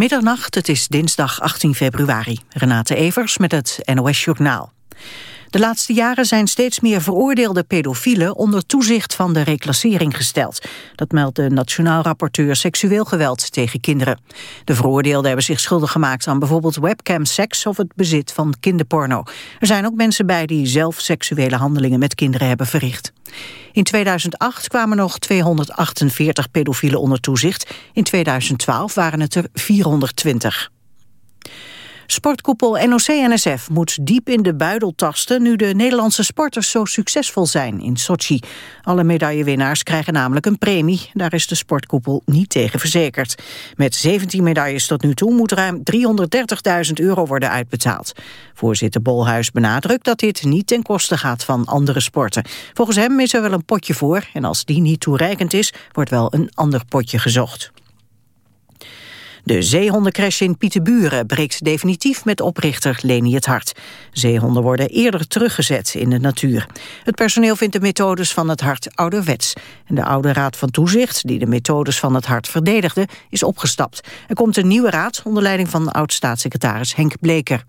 Middernacht, het is dinsdag 18 februari. Renate Evers met het NOS Journaal. De laatste jaren zijn steeds meer veroordeelde pedofielen onder toezicht van de reclassering gesteld. Dat meldt de Nationaal Rapporteur Seksueel Geweld tegen kinderen. De veroordeelden hebben zich schuldig gemaakt aan bijvoorbeeld webcam-seks of het bezit van kinderporno. Er zijn ook mensen bij die zelf seksuele handelingen met kinderen hebben verricht. In 2008 kwamen nog 248 pedofielen onder toezicht. In 2012 waren het er 420. Sportkoepel NOC-NSF moet diep in de buidel tasten... nu de Nederlandse sporters zo succesvol zijn in Sochi. Alle medaillewinnaars krijgen namelijk een premie. Daar is de sportkoepel niet tegen verzekerd. Met 17 medailles tot nu toe moet ruim 330.000 euro worden uitbetaald. Voorzitter Bolhuis benadrukt dat dit niet ten koste gaat van andere sporten. Volgens hem is er wel een potje voor... en als die niet toereikend is, wordt wel een ander potje gezocht. De zeehondencrash in Pieterburen breekt definitief met oprichter Leni het Hart. Zeehonden worden eerder teruggezet in de natuur. Het personeel vindt de methodes van het hart ouderwets. En de oude raad van toezicht, die de methodes van het hart verdedigde, is opgestapt. Er komt een nieuwe raad onder leiding van oud-staatssecretaris Henk Bleker.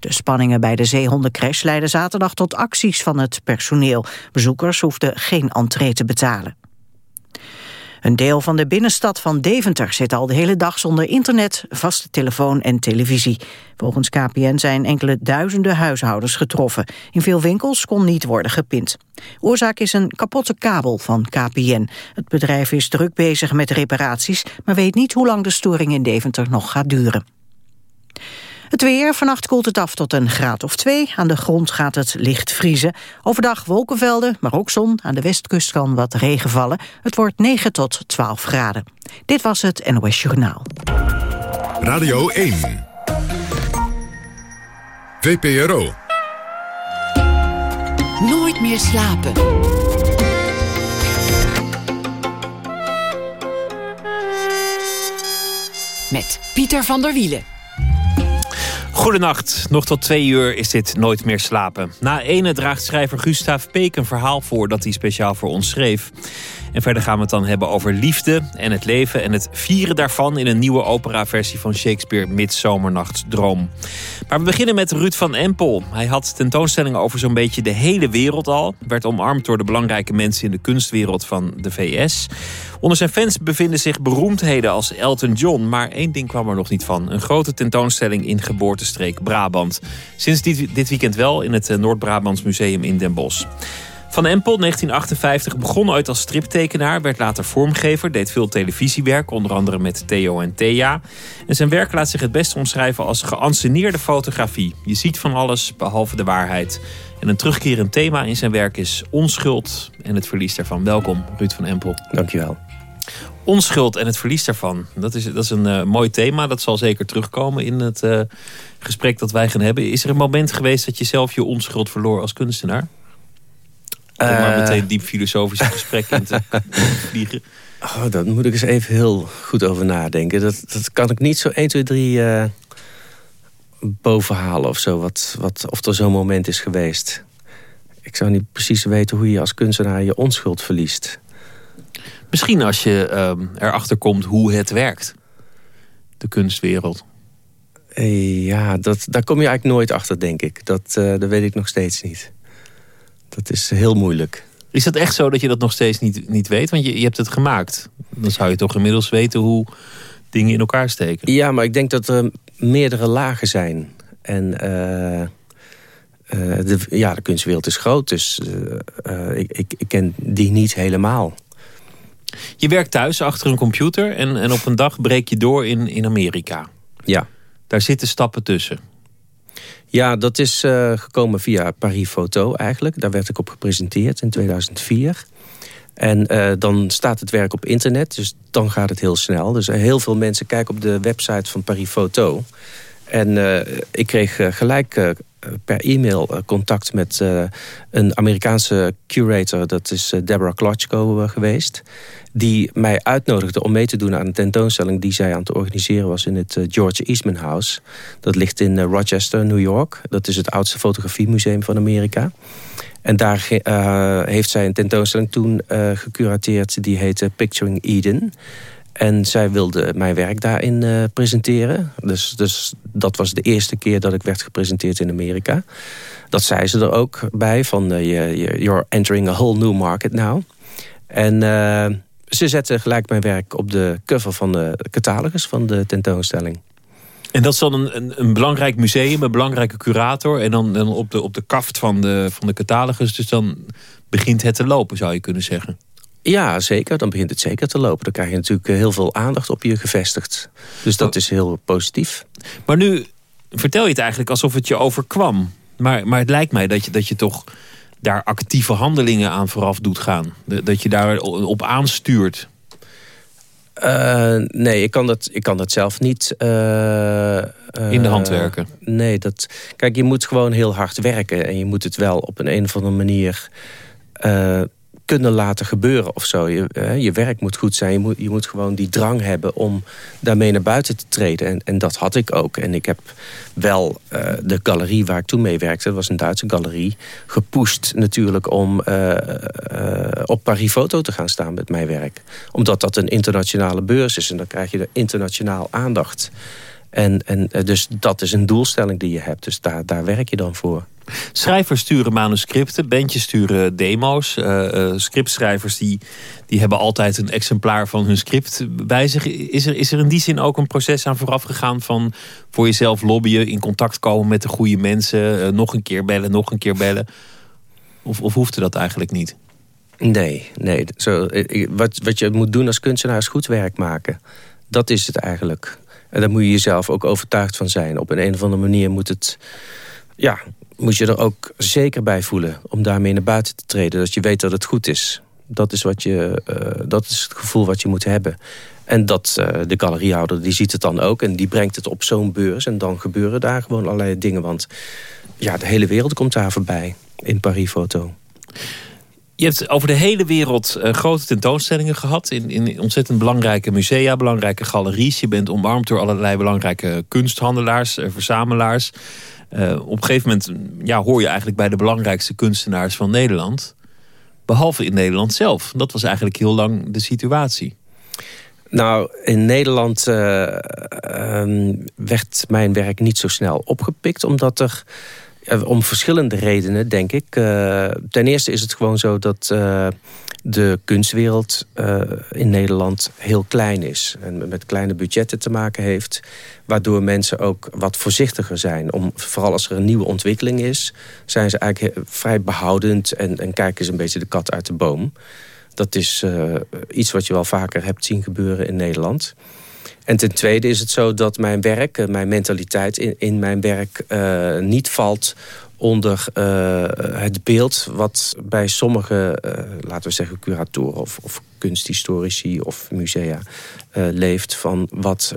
De spanningen bij de zeehondencrash leidden zaterdag tot acties van het personeel. Bezoekers hoefden geen entree te betalen. Een deel van de binnenstad van Deventer zit al de hele dag zonder internet, vaste telefoon en televisie. Volgens KPN zijn enkele duizenden huishoudens getroffen. In veel winkels kon niet worden gepind. Oorzaak is een kapotte kabel van KPN. Het bedrijf is druk bezig met reparaties, maar weet niet hoe lang de storing in Deventer nog gaat duren. Het weer, vannacht koelt het af tot een graad of twee. Aan de grond gaat het licht vriezen. Overdag wolkenvelden, maar ook zon. Aan de westkust kan wat regen vallen. Het wordt 9 tot 12 graden. Dit was het NOS Journaal. Radio 1. VPRO. Nooit meer slapen. Met Pieter van der Wielen. Goedenacht. Nog tot twee uur is dit Nooit meer slapen. Na ene draagt schrijver Gustav Peek een verhaal voor dat hij speciaal voor ons schreef. En verder gaan we het dan hebben over liefde en het leven en het vieren daarvan in een nieuwe operaversie van Shakespeare Midsomernachtsdroom. Maar we beginnen met Ruud van Empel. Hij had tentoonstellingen over zo'n beetje de hele wereld al. Werd omarmd door de belangrijke mensen in de kunstwereld van de VS. Onder zijn fans bevinden zich beroemdheden als Elton John. Maar één ding kwam er nog niet van. Een grote tentoonstelling in geboortestreek Brabant. Sinds dit, weekend wel in het eh, Noord-Brabants Museum in Den Bosch. Van Empel, 1958, begon ooit als striptekenaar, werd later vormgever, deed veel televisiewerk, onder andere met Theo en Thea. En zijn werk laat zich het best omschrijven als geanceneerde fotografie. Je ziet van alles behalve de waarheid. En een terugkerend thema in zijn werk is onschuld en het verlies daarvan. Welkom, Ruud van Empel. Dankjewel. Onschuld en het verlies daarvan. Dat is, dat is een uh, mooi thema. Dat zal zeker terugkomen in het uh, gesprek dat wij gaan hebben. Is er een moment geweest dat je zelf je onschuld verloor als kunstenaar? Om maar Eh. meteen diep filosofische gesprekken in te vliegen. Oh, daar moet ik eens even heel goed over nadenken. Dat, dat kan ik niet zo 1, 2, 3 eh bovenhalen of zo. Wat, wat, of er zo'n moment is geweest. Ik zou niet precies weten hoe je als kunstenaar je onschuld verliest. Misschien als je ehm, erachter komt hoe het werkt. De kunstwereld. Eh, ja, dat, daar kom je eigenlijk nooit achter, denk ik. Dat, eh, dat weet ik nog steeds niet. Dat is heel moeilijk. Is dat echt zo dat je dat nog steeds niet, niet weet? Want je, je hebt het gemaakt. Dan zou je toch inmiddels weten hoe dingen in elkaar steken. Ja, maar ik denk dat er meerdere lagen zijn. En eh, eh, de, ja, de kunstwereld is groot, dus eh, ik, ik, ik ken die niet helemaal. Je werkt thuis achter een computer en, en op een dag breek je door in, in Amerika. Ja. Daar zitten stappen tussen. Ja, dat is eh, gekomen via Paris Photo eigenlijk. Daar werd ik op gepresenteerd in 2004. En eh, dan staat het werk op internet, dus dan gaat het heel snel. Dus heel veel mensen kijken op de website van Paris Photo. En eh, ik kreeg gelijk per e-mail eh, contact met eh, een Amerikaanse curator. Dat is eh, Deborah Klotchko geweest. Die mij uitnodigde om mee te doen aan een tentoonstelling... die zij aan het organiseren was in het George Eastman House. Dat ligt in Rochester, New York. Dat is het oudste fotografiemuseum van Amerika. En daar heeft zij een tentoonstelling toen gecurateerd. Die heette Picturing Eden. En zij wilde mijn werk daarin uh, presenteren. Dus, dus dat was de eerste keer dat ik werd gepresenteerd in Amerika. Dat zei ze er ook bij, van uh, you're entering a whole new market now. En uh, ze zette gelijk mijn werk op de cover van de catalogus van de tentoonstelling. En dat is dan een, een, een, belangrijk museum, een belangrijke curator. En dan, dan op, de, op de kaft van de, van de catalogus. Dus dan begint het te lopen, zou je kunnen zeggen. Ja, zeker. Dan begint het zeker te lopen. Dan krijg je natuurlijk heel veel aandacht op je gevestigd. Dus dat is heel positief. Maar nu vertel je het eigenlijk alsof het je overkwam. Maar, maar het lijkt mij dat je, dat je toch daar actieve handelingen aan vooraf doet gaan. Dat je daar op aanstuurt. Uh, nee, ik kan, dat, ik kan dat zelf niet... Uh, In de hand werken? Nee, dat, kijk, je moet gewoon heel hard werken. En je moet het wel op een, een of andere manier kunnen laten gebeuren of zo. Je, je werk moet goed zijn. Je moet, je moet gewoon die drang hebben om daarmee naar buiten te treden. En, en dat had ik ook. En ik heb wel uh, de galerie waar ik toen mee werkte... dat was een Duitse galerie... gepusht natuurlijk om uh, uh, op Paris Foto te gaan staan met mijn werk. Omdat dat een internationale beurs is. En dan krijg je er internationaal aandacht. En, en dus dat is een doelstelling die je hebt. Dus daar, daar werk je dan voor. Schrijvers sturen manuscripten, bandjes sturen demo's. Uh, scriptschrijvers die, die hebben altijd een exemplaar van hun script bij zich. Is er, is er in die zin ook een proces aan vooraf gegaan van voor jezelf lobbyen, in contact komen met de goede mensen, uh, nog een keer bellen, nog een keer bellen? Of, of hoefde dat eigenlijk niet? Nee, nee. Zo, wat, wat je moet doen als kunstenaar is goed werk maken. Dat is het eigenlijk. En daar moet je jezelf ook overtuigd van zijn. Op een, een of andere manier moet het ja, moet je er ook zeker bij voelen om daarmee naar buiten te treden. Dat je weet dat het goed is. Dat is, wat je, uh, dat is het gevoel wat je moet hebben. En dat uh, de galeriehouder die ziet het dan ook. En die brengt het op zo'n beurs. En dan gebeuren daar gewoon allerlei dingen. Want ja, de hele wereld komt daar voorbij in Paris Foto. Je hebt over de hele wereld uh, grote tentoonstellingen gehad. In, in ontzettend belangrijke musea, belangrijke galeries. Je bent omarmd door allerlei belangrijke kunsthandelaars, verzamelaars. Uh, op een gegeven moment ja, hoor je eigenlijk bij de belangrijkste kunstenaars van Nederland. Behalve in Nederland zelf. Dat was eigenlijk heel lang de situatie. Nou, in Nederland uh, werd mijn werk niet zo snel opgepikt... omdat er eh, om verschillende redenen, denk ik. Ten eerste is het gewoon zo dat de kunstwereld uh, in Nederland heel klein is. En met kleine budgetten te maken heeft. Waardoor mensen ook wat voorzichtiger zijn. Om, vooral als er een nieuwe ontwikkeling is... zijn ze eigenlijk vrij behoudend en, en kijken ze een beetje de kat uit de boom. Dat is iets wat je wel vaker hebt zien gebeuren in Nederland... En ten tweede is het zo dat mijn werk, eh, mijn mentaliteit in, in mijn werk niet valt onder uh, het beeld wat bij sommige, uh, laten we zeggen, curatoren of, of kunsthistorici of musea leeft van wat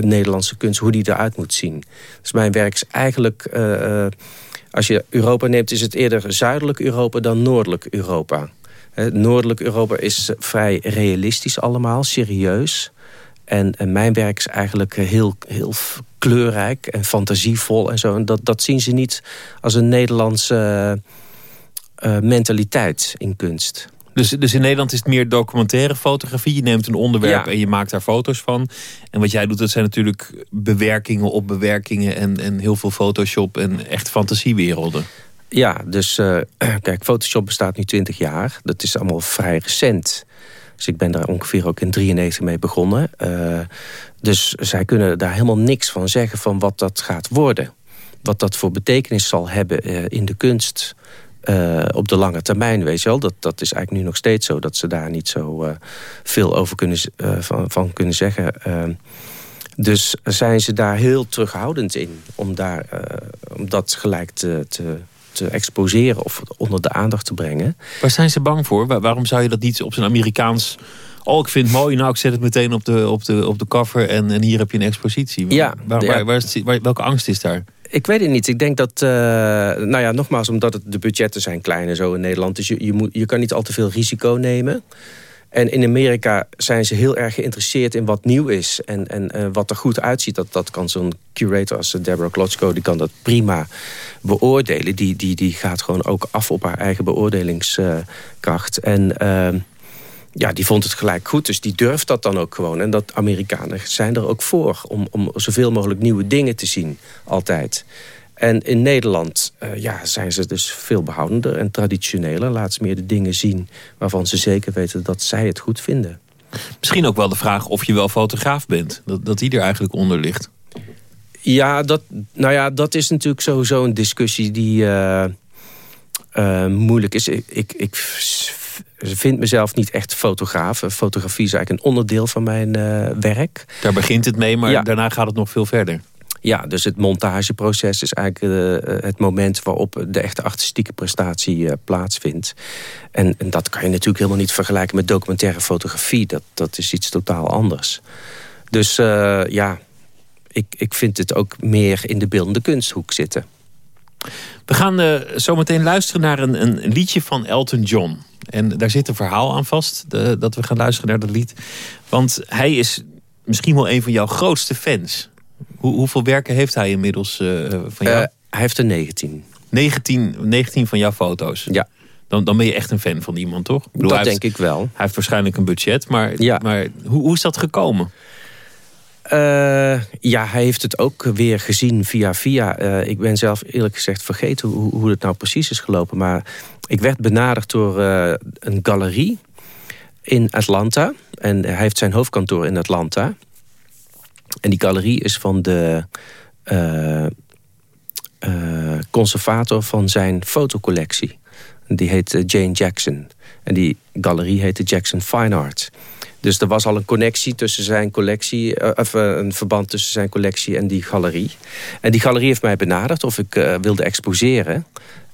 Nederlandse kunst, hoe die eruit moet zien. Dus mijn werk is eigenlijk, als je Europa neemt, is het eerder zuidelijk Europa dan noordelijk Europa. Noordelijk Europa is vrij realistisch allemaal, serieus. En, en, mijn werk is eigenlijk heel, heel kleurrijk en fantasievol en zo. En dat, dat zien ze niet als een Nederlandse uh, mentaliteit in kunst. Dus, dus in Nederland is het meer documentaire fotografie. Je neemt een onderwerp en je maakt daar foto's van. En wat jij doet, dat zijn natuurlijk bewerkingen op bewerkingen... en, en heel veel Photoshop en echt fantasiewerelden. Ja, dus uh, kijk, Photoshop bestaat nu 20 jaar. Dat is allemaal vrij recent. Dus ik ben daar ongeveer ook in 93 mee begonnen. Uh, dus zij kunnen daar helemaal niks van zeggen van wat dat gaat worden. Wat dat voor betekenis zal hebben uh, in de kunst uh, op de lange termijn, weet je wel. Dat, dat is eigenlijk nu nog steeds zo, dat ze daar niet zo veel over kunnen, van, van, kunnen zeggen. dus zijn ze daar heel terughoudend in om, daar, om dat gelijk te, te te exposeren of onder de aandacht te brengen. Waar zijn ze bang voor? waarom zou je dat niet op zijn Amerikaans... Oh, ik vind het mooi, nou ik zet het meteen op de, op de, op de cover en, en hier heb je een expositie. Ja, waar, waar, waar, welke angst is daar? Ik weet het niet. Ik denk dat, uh, nou ja, nogmaals, omdat het, de budgetten zijn klein en zo in Nederland. Dus je, je, moet, je kan niet al te veel risico nemen. En in Amerika zijn ze heel erg geïnteresseerd in wat nieuw is. En, en uh, wat er goed uitziet. Dat, dat kan zo'n curator als Deborah Klotsko, die kan dat prima beoordelen. Die, die, die gaat gewoon ook af op haar eigen beoordelingskracht. en uh, ja, die vond het gelijk goed. Dus die durft dat dan ook gewoon. En dat Amerikanen zijn er ook voor. Om, om zoveel mogelijk nieuwe dingen te zien. Altijd. En in Nederland uh, ja, zijn ze dus veel behoudender en traditioneler. Laat ze meer de dingen zien waarvan ze zeker weten dat zij het goed vinden. Misschien ook wel de vraag of je wel fotograaf bent. Dat, dat die er eigenlijk onder ligt. Ja, dat, nou ja, dat is natuurlijk sowieso een discussie die uh, uh, moeilijk is. Ik, ik, ik vind mezelf niet echt fotograaf. Fotografie is eigenlijk een onderdeel van mijn werk. Daar begint het mee, maar daarna gaat het nog veel verder. Ja, dus het montageproces is eigenlijk uh, het moment waarop de echte artistieke prestatie uh, plaatsvindt. En, en, dat kan je natuurlijk helemaal niet vergelijken met documentaire fotografie. Dat, dat is iets totaal anders. Dus uh, ja, ik, ik vind het ook meer in de beeldende kunsthoek zitten. We gaan zo meteen luisteren naar een, een liedje van Elton John. En daar zit een verhaal aan vast, dat we gaan luisteren naar dat lied. Want hij is misschien wel een van jouw grootste fans. Hoe, hoeveel werken heeft hij inmiddels uh, van jou? Uh, hij heeft er 19. 19. 19 van jouw foto's? Ja. Dan, dan ben je echt een fan van iemand, toch? Ik bedoel, dat denk ik wel. Hij heeft waarschijnlijk een budget, maar, ja. maar hoe, hoe is dat gekomen? Uh, ja, hij heeft het ook weer gezien via via. Uh, ik ben zelf eerlijk gezegd vergeten hoe, hoe het nou precies is gelopen. Maar ik werd benaderd door uh, een galerie in Atlanta. En hij heeft zijn hoofdkantoor in Atlanta. En die galerie is van de uh, uh, conservator van zijn fotocollectie. Die heet eh, Jane Jackson. En die galerie heette Jackson Fine Art. Dus er was al een connectie tussen zijn collectie, of een verband tussen zijn collectie en die galerie. En die galerie heeft mij benaderd of ik wilde exposeren.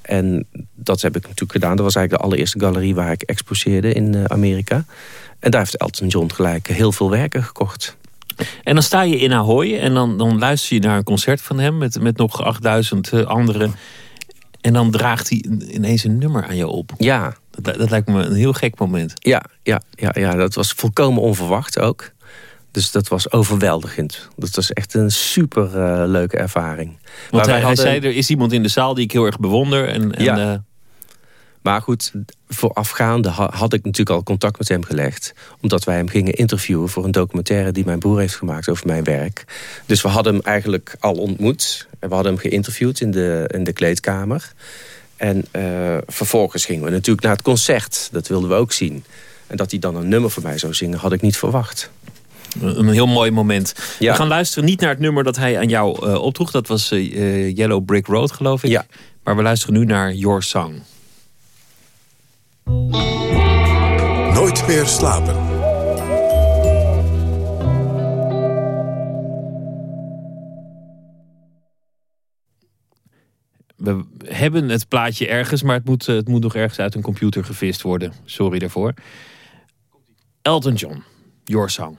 En dat heb ik natuurlijk gedaan. Dat was eigenlijk de allereerste galerie waar ik exposeerde in Amerika. En daar heeft Elton John gelijk heel veel werken gekocht. En dan sta je in Ahoy en dan, dan luister je naar een concert van hem met, met nog 8000 eh, anderen. En dan draagt hij ineens een nummer aan je op. Ja. Dat, dat lijkt me een heel gek moment. Ja, ja, ja, ja, dat was volkomen onverwacht ook. Dus dat was overweldigend. Dat was echt een super uh, leuke ervaring. Want hij, hadden... hij, zei, er is iemand in de zaal die ik heel erg bewonder. En, en, ja. Uh... Maar goed, voorafgaande had ik natuurlijk al contact met hem gelegd. Omdat wij hem gingen interviewen voor een documentaire die mijn broer heeft gemaakt over mijn werk. Dus we hadden hem eigenlijk al ontmoet. En we hadden hem geïnterviewd in de, in de kleedkamer. En uh, vervolgens gingen we natuurlijk naar het concert. Dat wilden we ook zien. En dat hij dan een nummer voor mij zou zingen, had ik niet verwacht. Een heel mooi moment. Ja. We gaan luisteren niet naar het nummer dat hij aan jou uh, opdroeg. Dat was uh, Yellow Brick Road, geloof ik. Ja. Maar we luisteren nu naar Your Song. Nooit meer slapen. We hebben het plaatje ergens, maar het moet, het moet nog ergens uit een computer gevist worden. Sorry daarvoor. Elton John, Your Song.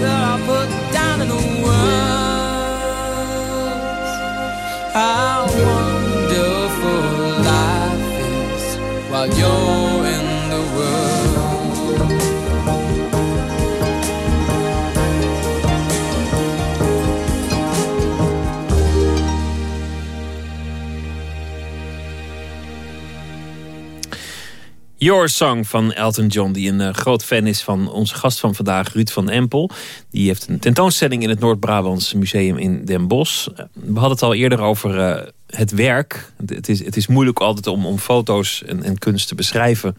that I put down in the words. How wonderful life is while you're Your Song van Elton John, die een uh, groot fan is van onze gast van vandaag, Ruud van Empel. Die heeft een tentoonstelling in het Noord-Brabants Museum in Den Bosch. Uh, we hadden het al eerder over uh, het werk. Het is, het is moeilijk altijd om, om foto's en, en kunst te beschrijven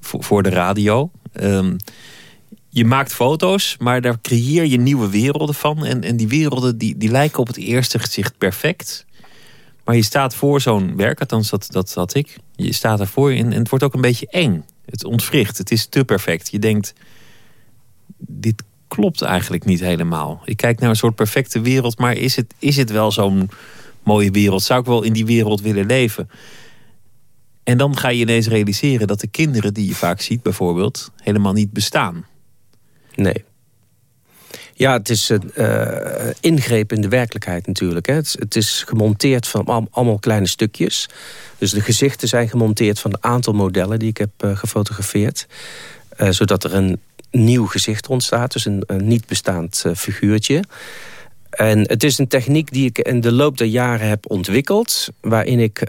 voor, voor de radio. Um, je maakt foto's, maar daar creëer je nieuwe werelden van. En, en die werelden die, die lijken op het eerste gezicht perfect. Maar je staat voor zo'n werk, althans dat, dat had ik. Je staat ervoor en, en het wordt ook een beetje eng. Het ontwricht, het is te perfect. Je denkt, dit klopt eigenlijk niet helemaal. Ik kijk naar een soort perfecte wereld, maar is het, is het wel zo'n mooie wereld? Zou ik wel in die wereld willen leven? En dan ga je ineens realiseren dat de kinderen die je vaak ziet bijvoorbeeld... helemaal niet bestaan. Nee. Ja, het is een uh, ingreep in de werkelijkheid natuurlijk. Hè. Het, is gemonteerd van allemaal kleine stukjes. Dus de gezichten zijn gemonteerd van een aantal modellen die ik heb uh, gefotografeerd. Uh, zodat er een nieuw gezicht ontstaat, dus een, een niet bestaand figuurtje. En het is een techniek die ik in de loop der jaren heb ontwikkeld... waarin ik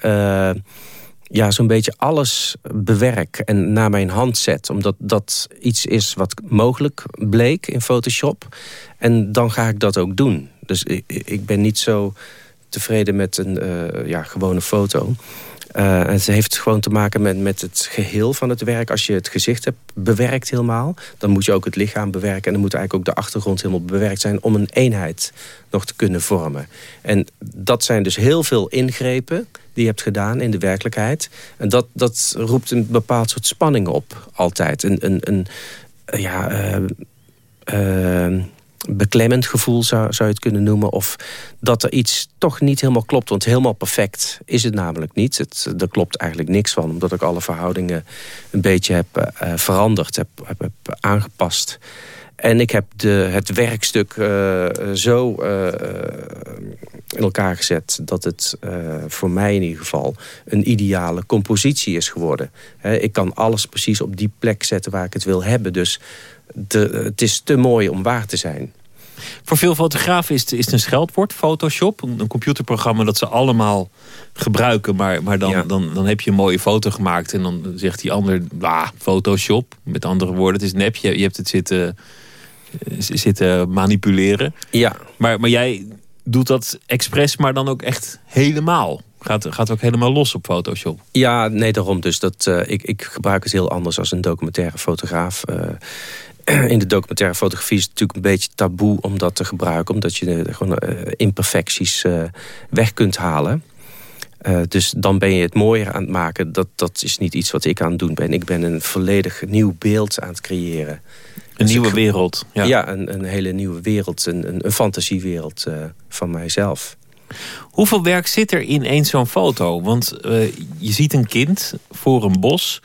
ja, zo'n beetje alles bewerk en naar mijn hand zet. Omdat dat iets is wat mogelijk bleek in Photoshop. En dan ga ik dat ook doen. Dus ik, ben niet zo tevreden met een uh, ja, gewone foto. Uh, het heeft gewoon te maken met, met het geheel van het werk. Als je het gezicht hebt bewerkt helemaal... dan moet je ook het lichaam bewerken. En dan moet eigenlijk ook de achtergrond helemaal bewerkt zijn... om een eenheid nog te kunnen vormen. En dat zijn dus heel veel ingrepen die je hebt gedaan in de werkelijkheid. En dat, dat roept een bepaald soort spanning op, altijd. Een, een, een ja... Uh, uh, beklemmend gevoel zou, zou je het kunnen noemen. Of dat er iets toch niet helemaal klopt. Want helemaal perfect is het namelijk niet. Het, er klopt eigenlijk niks van. Omdat ik alle verhoudingen een beetje heb uh, veranderd. Heb, aangepast. En ik heb de, het werkstuk uh, zo uh, in elkaar gezet... dat het voor mij in ieder geval een ideale compositie is geworden. ik kan alles precies op die plek zetten waar ik het wil hebben. Dus de, het is te mooi om waar te zijn. Voor veel fotografen is het, is het een scheldwoord, Photoshop. Een, computerprogramma dat ze allemaal gebruiken. Maar, maar dan, dan, dan heb je een mooie foto gemaakt. En dan zegt die ander, ah, Photoshop. Met andere woorden, het is nep. Je, je hebt het zitten, eh, zitten manipuleren. Ja. Maar, maar jij doet dat expres, maar dan ook echt helemaal. Gaat, gaat ook helemaal los op Photoshop? Ja, nee, daarom dus. Dat, uh, ik, ik gebruik het heel anders als een documentaire fotograaf. Uh, in de documentaire fotografie is het natuurlijk een beetje taboe om dat te gebruiken. Omdat je de, gewoon uh, imperfecties uh, weg kunt halen. Uh, dus dan ben je het mooier aan het maken. Dat, dat is niet iets wat ik aan het doen ben. Ik ben een volledig nieuw beeld aan het creëren. Een dus nieuwe wereld. Ja, ja een, een, hele nieuwe wereld. Een, een, een fantasiewereld uh, van mijzelf. Hoeveel werk zit er in één zo'n foto? Want uh, je ziet een kind voor een bos.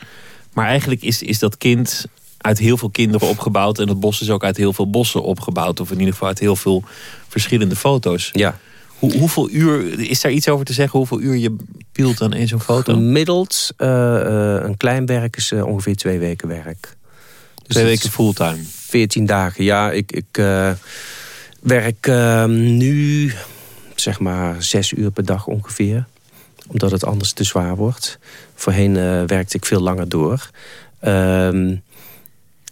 Maar eigenlijk is, is dat kind uit heel veel kinderen opgebouwd. En het bos is ook uit heel veel bossen opgebouwd. Of in ieder geval uit heel veel verschillende foto's. Ja. Hoe, hoeveel uur, is daar iets over te zeggen? Hoeveel uur je pielt aan één zo'n foto? Gemiddeld uh, een klein werk is uh, ongeveer twee weken werk. Dus twee weken fulltime? Veertien dagen, ja. Ik, ik uh, werk ehm, nu zeg maar zes uur per dag ongeveer. Omdat het anders te zwaar wordt. Voorheen werkte ik veel langer door. Ehm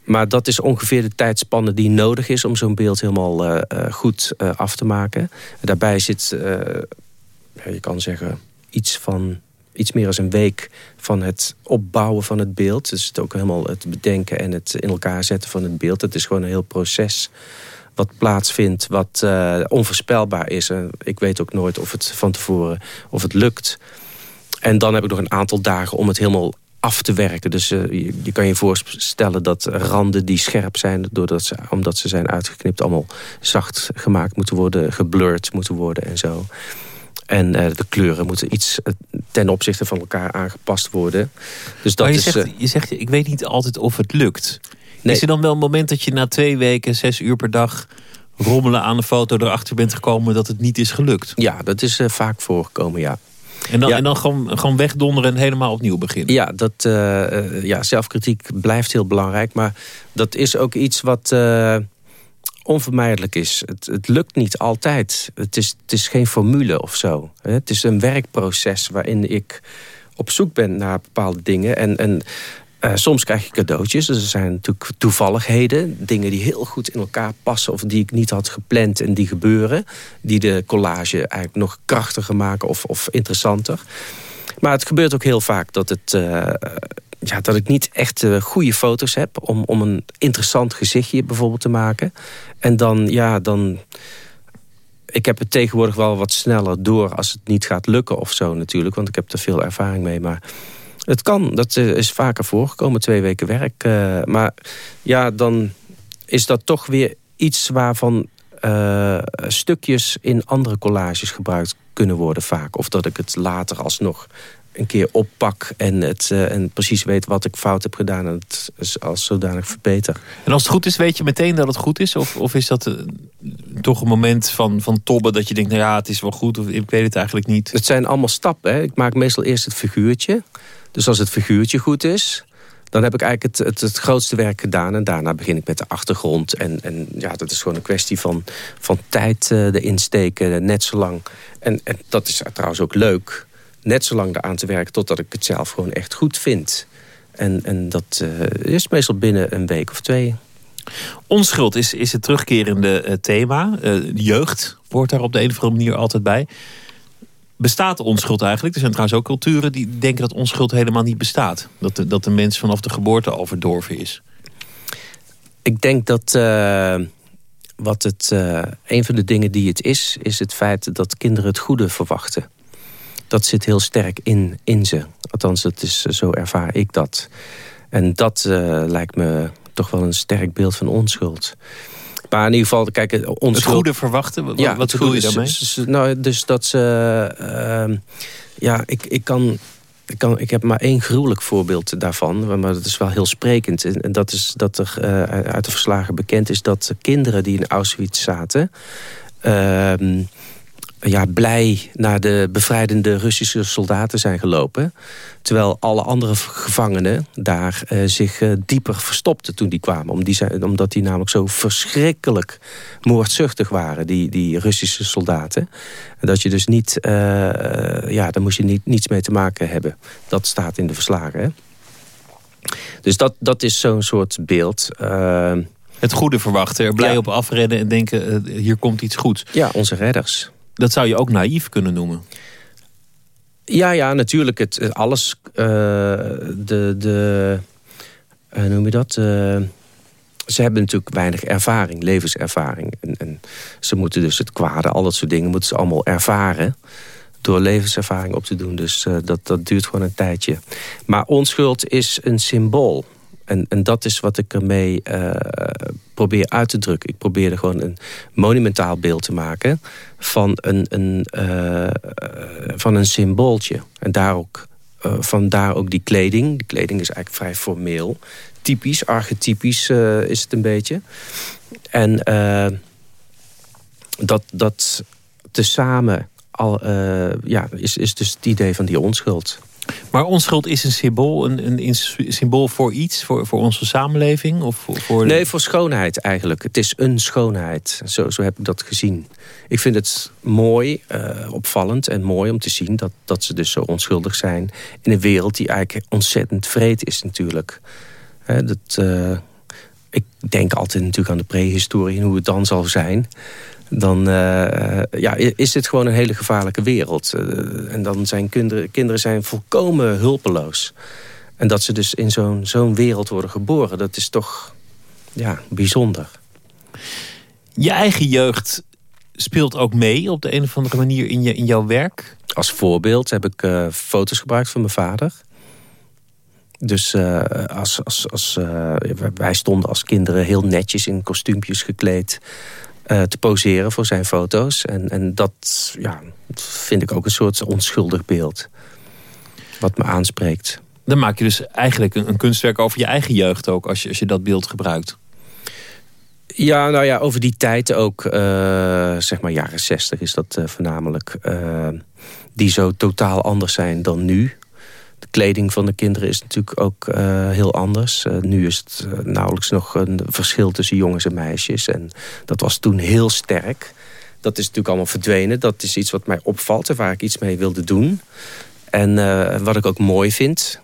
maar dat is ongeveer de tijdspanne die nodig is... om zo'n beeld helemaal uh, goed uh, af te maken. daarbij zit, je kan zeggen, iets van iets meer dan een week van het opbouwen van het beeld. Dus het ook helemaal het bedenken en het in elkaar zetten van het beeld. Het is gewoon een heel proces wat plaatsvindt, wat onvoorspelbaar is. Ik weet ook nooit of het van tevoren of het lukt. En dan heb ik nog een aantal dagen om het helemaal af te werken. Dus uh, je, je, kan je voorstellen dat randen die scherp zijn... Doordat ze, omdat ze zijn uitgeknipt allemaal zacht gemaakt moeten worden... geblurred moeten worden en zo. En uh, de kleuren moeten iets uh, ten opzichte van elkaar aangepast worden. Dus dat je, is, zegt, je zegt, ik weet niet altijd of het lukt. Nee. Is er dan wel een moment dat je na twee weken, zes uur per dag rommelen aan de foto erachter bent gekomen dat het niet is gelukt? Ja, dat is vaak voorgekomen, ja. En dan, en dan gewoon, gewoon wegdonderen en helemaal opnieuw beginnen. Ja, dat, uh, ja, zelfkritiek blijft heel belangrijk. Maar dat is ook iets wat uh, onvermijdelijk is. Het, het, lukt niet altijd. Het is, het is geen formule of zo. Het is een werkproces waarin ik op zoek ben naar bepaalde dingen. En, en uh, soms krijg je cadeautjes. Dus er zijn natuurlijk toevalligheden. Dingen die heel goed in elkaar passen. Of die ik niet had gepland en die gebeuren. Die de collage eigenlijk nog krachtiger maken of, of interessanter. Maar het gebeurt ook heel vaak dat, het, uh, ja, dat ik niet echt uh, goede foto's heb... Om, om een interessant gezichtje bijvoorbeeld te maken. En dan, ja, dan... Ik heb het tegenwoordig wel wat sneller door als het niet gaat lukken of zo natuurlijk. Want ik heb er veel ervaring mee. Maar het kan, dat eh, is vaker voorgekomen, twee weken werk. Uh, maar ja, dan is dat toch weer iets waarvan uh, stukjes in andere collages gebruikt kunnen worden vaak. Of dat ik het later alsnog een keer oppak en, het, uh, en precies weet wat ik fout heb gedaan en het als zodanig verbeter. En als het goed is, weet je meteen dat het goed is? Of, of is dat uh, toch een moment van, van tobben dat je denkt, nou ja, het is wel goed of ik weet het eigenlijk niet? Het zijn allemaal stappen. Hè. Ik maak meestal eerst het figuurtje. Dus als het figuurtje goed is, dan heb ik eigenlijk het, het, grootste werk gedaan. En daarna begin ik met de achtergrond. En, en ja, dat is gewoon een kwestie van, van tijd uh, erin steken, net zo lang. En, en dat is trouwens ook leuk, net zo lang eraan te werken... totdat ik het zelf gewoon echt goed vind. En, en dat uh, is meestal binnen een week of twee. Onschuld is, is het terugkerende uh, thema. jeugd hoort daar op de een of andere manier altijd bij. Bestaat onschuld eigenlijk? Er zijn trouwens ook culturen die denken dat onschuld helemaal niet bestaat. Dat de, dat de mens vanaf de geboorte al verdorven is. Ik denk dat uh, wat het, uh, een van de dingen die het is... is het feit dat kinderen het goede verwachten. Dat zit heel sterk in, in ze. Althans, het is, zo ervaar ik dat. En dat uh, lijkt me toch wel een sterk beeld van onschuld. Maar in ieder geval, kijk, onschuld... Het goede verwachten? Wat, ja, wat bedoel je daarmee? Nou, dus dat ze... Uh, ja, ik, ik kan... Ik, kan, ik heb maar één gruwelijk voorbeeld daarvan, maar dat is wel heel sprekend. En dat is dat er uh, uit de verslagen bekend is dat kinderen die in Auschwitz zaten... Uh, ja, blij naar de bevrijdende Russische soldaten zijn gelopen. Terwijl alle andere gevangenen daar uh, zich uh, dieper verstopten toen die kwamen. Om die zijn, omdat die namelijk zo verschrikkelijk moordzuchtig waren, die, die Russische soldaten. En dat je dus niet, uh, ja, daar moest je niet, niets mee te maken hebben. Dat staat in de verslagen. Hè? Dus dat, dat is zo'n soort beeld. Het goede verwachten, er blij ja. op afredden en denken, hier komt iets goeds. Ja, onze redders. Dat zou je ook naïef kunnen noemen. Ja, ja, natuurlijk. Het, eh, alles, uh, de, de uh, noem je dat? Ze hebben natuurlijk weinig ervaring, levenservaring. En, en, ze moeten dus het kwade, al dat soort dingen, moeten ze allemaal ervaren. door levenservaring op te doen. Dus dat, dat duurt gewoon een tijdje. Maar onschuld is een symbool. En, en dat is wat ik ermee uh, probeer uit te drukken. Ik probeer er gewoon een monumentaal beeld te maken van een, een, uh, van een symbooltje. En daar ook, uh, vandaar ook die kleding. Die kleding is eigenlijk vrij formeel. Typisch, archetypisch is het een beetje. En dat, dat tezamen al, ja, is, is dus het idee van die onschuld. Maar onschuld is een symbool, een, een, symbool voor iets, voor, voor onze samenleving? Of voor, Nee, voor schoonheid eigenlijk. Het is een schoonheid. Zo, zo heb ik dat gezien. Ik vind het mooi, uh, opvallend en mooi om te zien dat, dat ze dus zo onschuldig zijn in een wereld die eigenlijk ontzettend vreed is natuurlijk. dat, uh, ik denk altijd natuurlijk aan de prehistorie en hoe het dan zal zijn dan uh, ja, is het gewoon een hele gevaarlijke wereld. Uh, en dan zijn kinderen, kinderen zijn volkomen hulpeloos. En dat ze dus in zo'n zo'n wereld worden geboren, dat is toch ja, bijzonder. Je eigen jeugd speelt ook mee op de een of andere manier in, je, in jouw werk? Als voorbeeld heb ik uh, foto's gebruikt van mijn vader. Dus uh, als, als, als, uh, wij stonden als kinderen heel netjes in kostuumpjes gekleed... Uh, te poseren voor zijn foto's. En, en dat ja, vind ik ook een soort onschuldig beeld. Wat me aanspreekt. Dan maak je dus eigenlijk een, een kunstwerk over je eigen jeugd ook... als je, als je dat beeld gebruikt. Ja, nou ja, over die tijd ook, uh, zeg maar jaren zestig is dat uh, voornamelijk. die zo totaal anders zijn dan nu. De kleding van de kinderen is natuurlijk ook uh, heel anders. Uh, nu is het uh, nauwelijks nog een verschil tussen jongens en meisjes. En dat was toen heel sterk. Dat is natuurlijk allemaal verdwenen. Dat is iets wat mij opvalt en waar ik iets mee wilde doen. En wat ik ook mooi vind...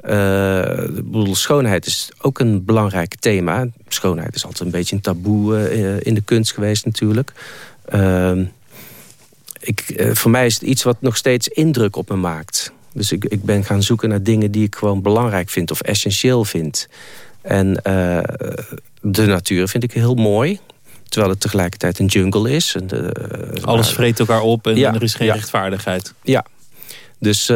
bedoel, schoonheid is ook een belangrijk thema. Schoonheid is altijd een beetje een taboe in de kunst geweest natuurlijk. Ehm, ik, voor mij is het iets wat nog steeds indruk op me maakt. Dus ik, ik ben gaan zoeken naar dingen die ik gewoon belangrijk vind of essentieel vind. En uh, de natuur vind ik heel mooi. Terwijl het tegelijkertijd een jungle is. En de, uh, Alles vreet elkaar op en, ja, er is geen ja. rechtvaardigheid. Ja, dus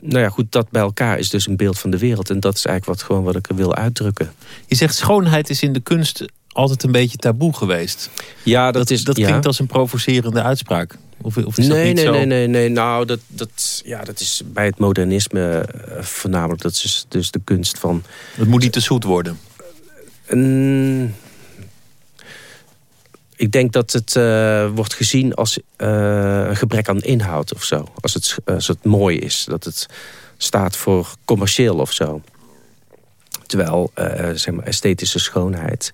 nou ja, goed, dat bij elkaar is dus een beeld van de wereld. En dat is eigenlijk wat, gewoon wat ik wil uitdrukken. Je zegt schoonheid is in de kunst altijd een beetje taboe geweest. Ja, dat, dat is... Dat klinkt als een provocerende uitspraak. Of, of is nee, dat niet nee, zo? nee, nee, nee. Nou, dat, dat, ja, dat is bij het modernisme uh, voornamelijk. Dat is dus de kunst van... Het moet niet te zoet worden. Uh, ik denk dat het uh, wordt gezien als een gebrek aan inhoud of zo. Als het, als het mooi is. Dat het staat voor commercieel of zo. Terwijl, zeg maar, esthetische schoonheid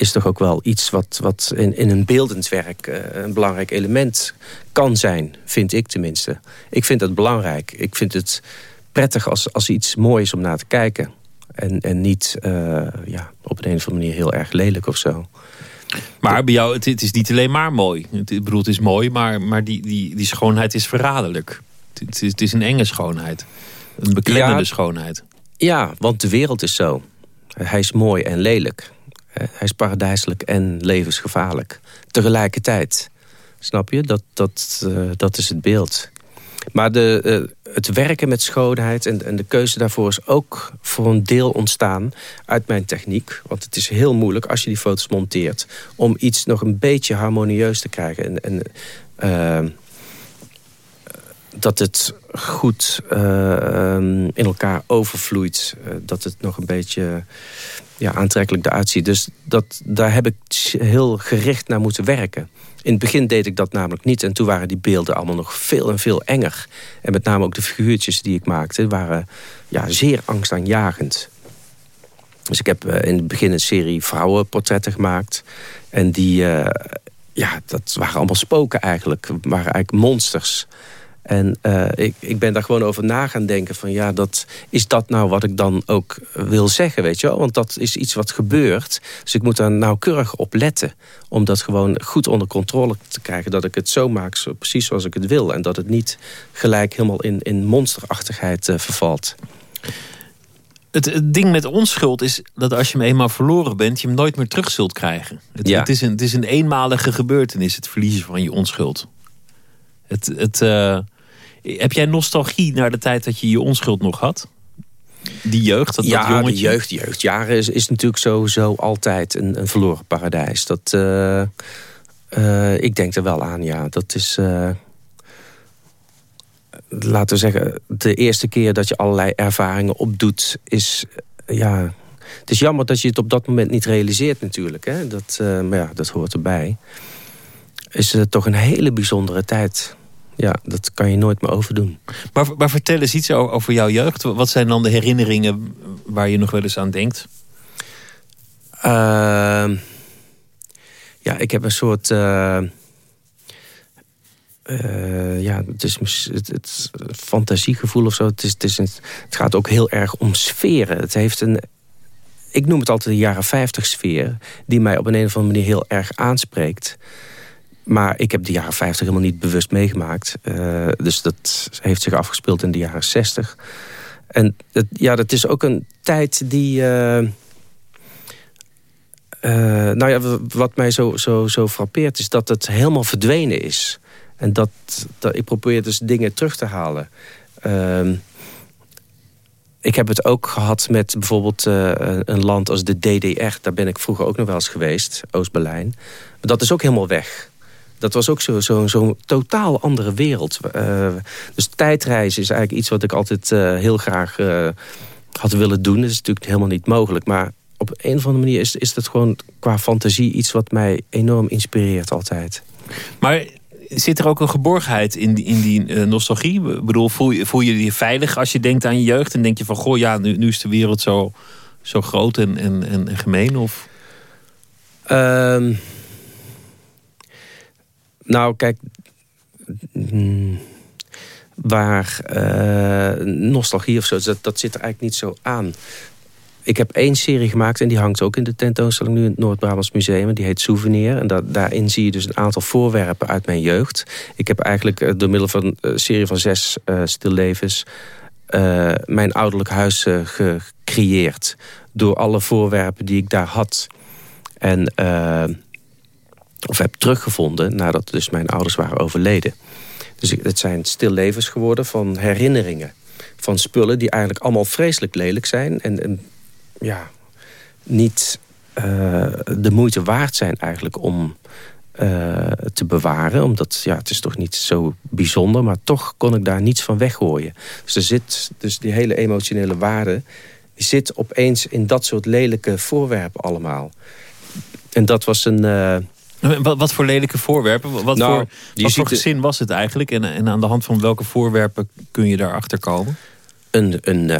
is toch ook wel iets wat, wat in, in een beeldend werk uh, een belangrijk element kan zijn, vind ik tenminste. Ik vind dat belangrijk. Ik vind het prettig als, als iets moois is om naar te kijken. En, en niet uh, ja, op een, een of andere manier heel erg lelijk of zo. Maar bij jou, het, het is niet alleen maar mooi. Het, ik bedoel, het is mooi, maar, maar die, die, die schoonheid is verraderlijk. Het is, het is een enge schoonheid. Een beklemmende ja, schoonheid. Ja, want de wereld is zo. Hij is mooi en lelijk. Hij is paradijselijk en levensgevaarlijk. Tegelijkertijd. Snap je? Dat, dat, uh, dat is het beeld. Maar de, uh, het werken met schoonheid en, en de keuze daarvoor is ook voor een deel ontstaan uit mijn techniek. Want het is heel moeilijk als je die foto's monteert om iets nog een beetje harmonieus te krijgen. En, en uh, dat het goed uh, in elkaar overvloeit. dat het nog een beetje ja, aantrekkelijk eruit ziet. Dus dat, daar heb ik heel gericht naar moeten werken. In het begin deed ik dat namelijk niet. En toen waren die beelden allemaal nog veel en veel enger. En met name ook de figuurtjes die ik maakte... waren ja, zeer angstaanjagend. Dus ik heb in het begin een serie vrouwenportretten gemaakt. En die, uh, ja, dat waren allemaal spoken eigenlijk. waren eigenlijk monsters. En uh, ik, ik ben daar gewoon over na gaan denken van ja, dat, is dat nou wat ik dan ook wil zeggen, weet je wel? Want dat is iets wat gebeurt. Dus ik moet daar nauwkeurig op letten. Om dat gewoon goed onder controle te krijgen. Dat ik het zo maak, zo, precies zoals ik het wil. En dat het niet gelijk helemaal in, in monsterachtigheid uh, vervalt. Het, het, ding met onschuld is dat als je hem eenmaal verloren bent... je hem nooit meer terug zult krijgen. Het, ja. het, is, een, het is een eenmalige gebeurtenis, het verliezen van je onschuld. Het, het, uh, heb jij nostalgie naar de tijd dat je je onschuld nog had? Die jeugd, dat, ja, dat jongetje? de jeugd, jeugdjaren is, is natuurlijk sowieso altijd een, een verloren paradijs. Dat, uh, uh, ik denk er wel aan, ja. Dat is laten we zeggen, de eerste keer dat je allerlei ervaringen opdoet... is, ja, het is jammer dat je het op dat moment niet realiseert natuurlijk. Hè? Dat, maar ja, dat hoort erbij. Is het toch een hele bijzondere tijd. Ja, dat kan je nooit meer overdoen. Maar, maar vertel eens iets over jouw jeugd. Wat zijn dan de herinneringen waar je nog wel eens aan denkt? Uh, ja, ik heb een soort... Uh, uh, ja, het is het, het, fantasiegevoel of zo. Het, is, het, is het gaat ook heel erg om sferen. Het heeft een, ik noem het altijd de jaren 50 sfeer... die mij op een, een of andere manier heel erg aanspreekt. Maar ik heb de jaren 50 helemaal niet bewust meegemaakt. Uh, dus dat heeft zich afgespeeld in de jaren 60. En het, ja, dat is ook een tijd die... Uh, uh, nou ja, wat mij zo, zo, zo frappeert is dat het helemaal verdwenen is. En dat, dat, ik probeer dus dingen terug te halen. Uh, ik heb het ook gehad met bijvoorbeeld een land als de DDR. Daar ben ik vroeger ook nog wel eens geweest, Oost-Berlijn. Maar dat is ook helemaal weg. Dat was ook zo'n zo, zo totaal andere wereld. Uh, dus tijdreizen is eigenlijk iets wat ik altijd uh, heel graag had willen doen. Dat is natuurlijk helemaal niet mogelijk. Maar op een of andere manier is, is dat gewoon qua fantasie iets wat mij enorm inspireert altijd. Maar zit er ook een geborgenheid in die, in die nostalgie? Ik bedoel, voel je, voel je je veilig als je denkt aan je jeugd? En denk je van, goh, ja, nu, nu is de wereld zo, zo groot en, en, en gemeen? Of? Um, nou, kijk... Mm, waar uh, nostalgie of zo, dat, zit er eigenlijk niet zo aan ik heb één serie gemaakt en die hangt ook in de tentoonstelling nu in het Noord-Brabants Museum. Die heet Souvenir. En da daarin zie je dus een aantal voorwerpen uit mijn jeugd. Ik heb eigenlijk uh, door middel van een serie van zes uh, stillevens... Mijn ouderlijk huis gecreëerd. Door alle voorwerpen die ik daar had. En, of heb teruggevonden nadat dus mijn ouders waren overleden. Dus het zijn stillevens geworden van herinneringen van spullen die eigenlijk allemaal vreselijk lelijk zijn. En, en ja, niet uh, de moeite waard zijn eigenlijk om uh, te bewaren. Omdat ja, het is toch niet zo bijzonder. Maar toch kon ik daar niets van weggooien. Dus er zit dus die hele emotionele waarde... zit opeens in dat soort lelijke voorwerpen allemaal. En dat was een... Uh, wat, wat, voor lelijke voorwerpen? Wat nou, voor, wat voor gezin was het eigenlijk? En, en aan de hand van welke voorwerpen kun je daarachter komen? een, een, uh,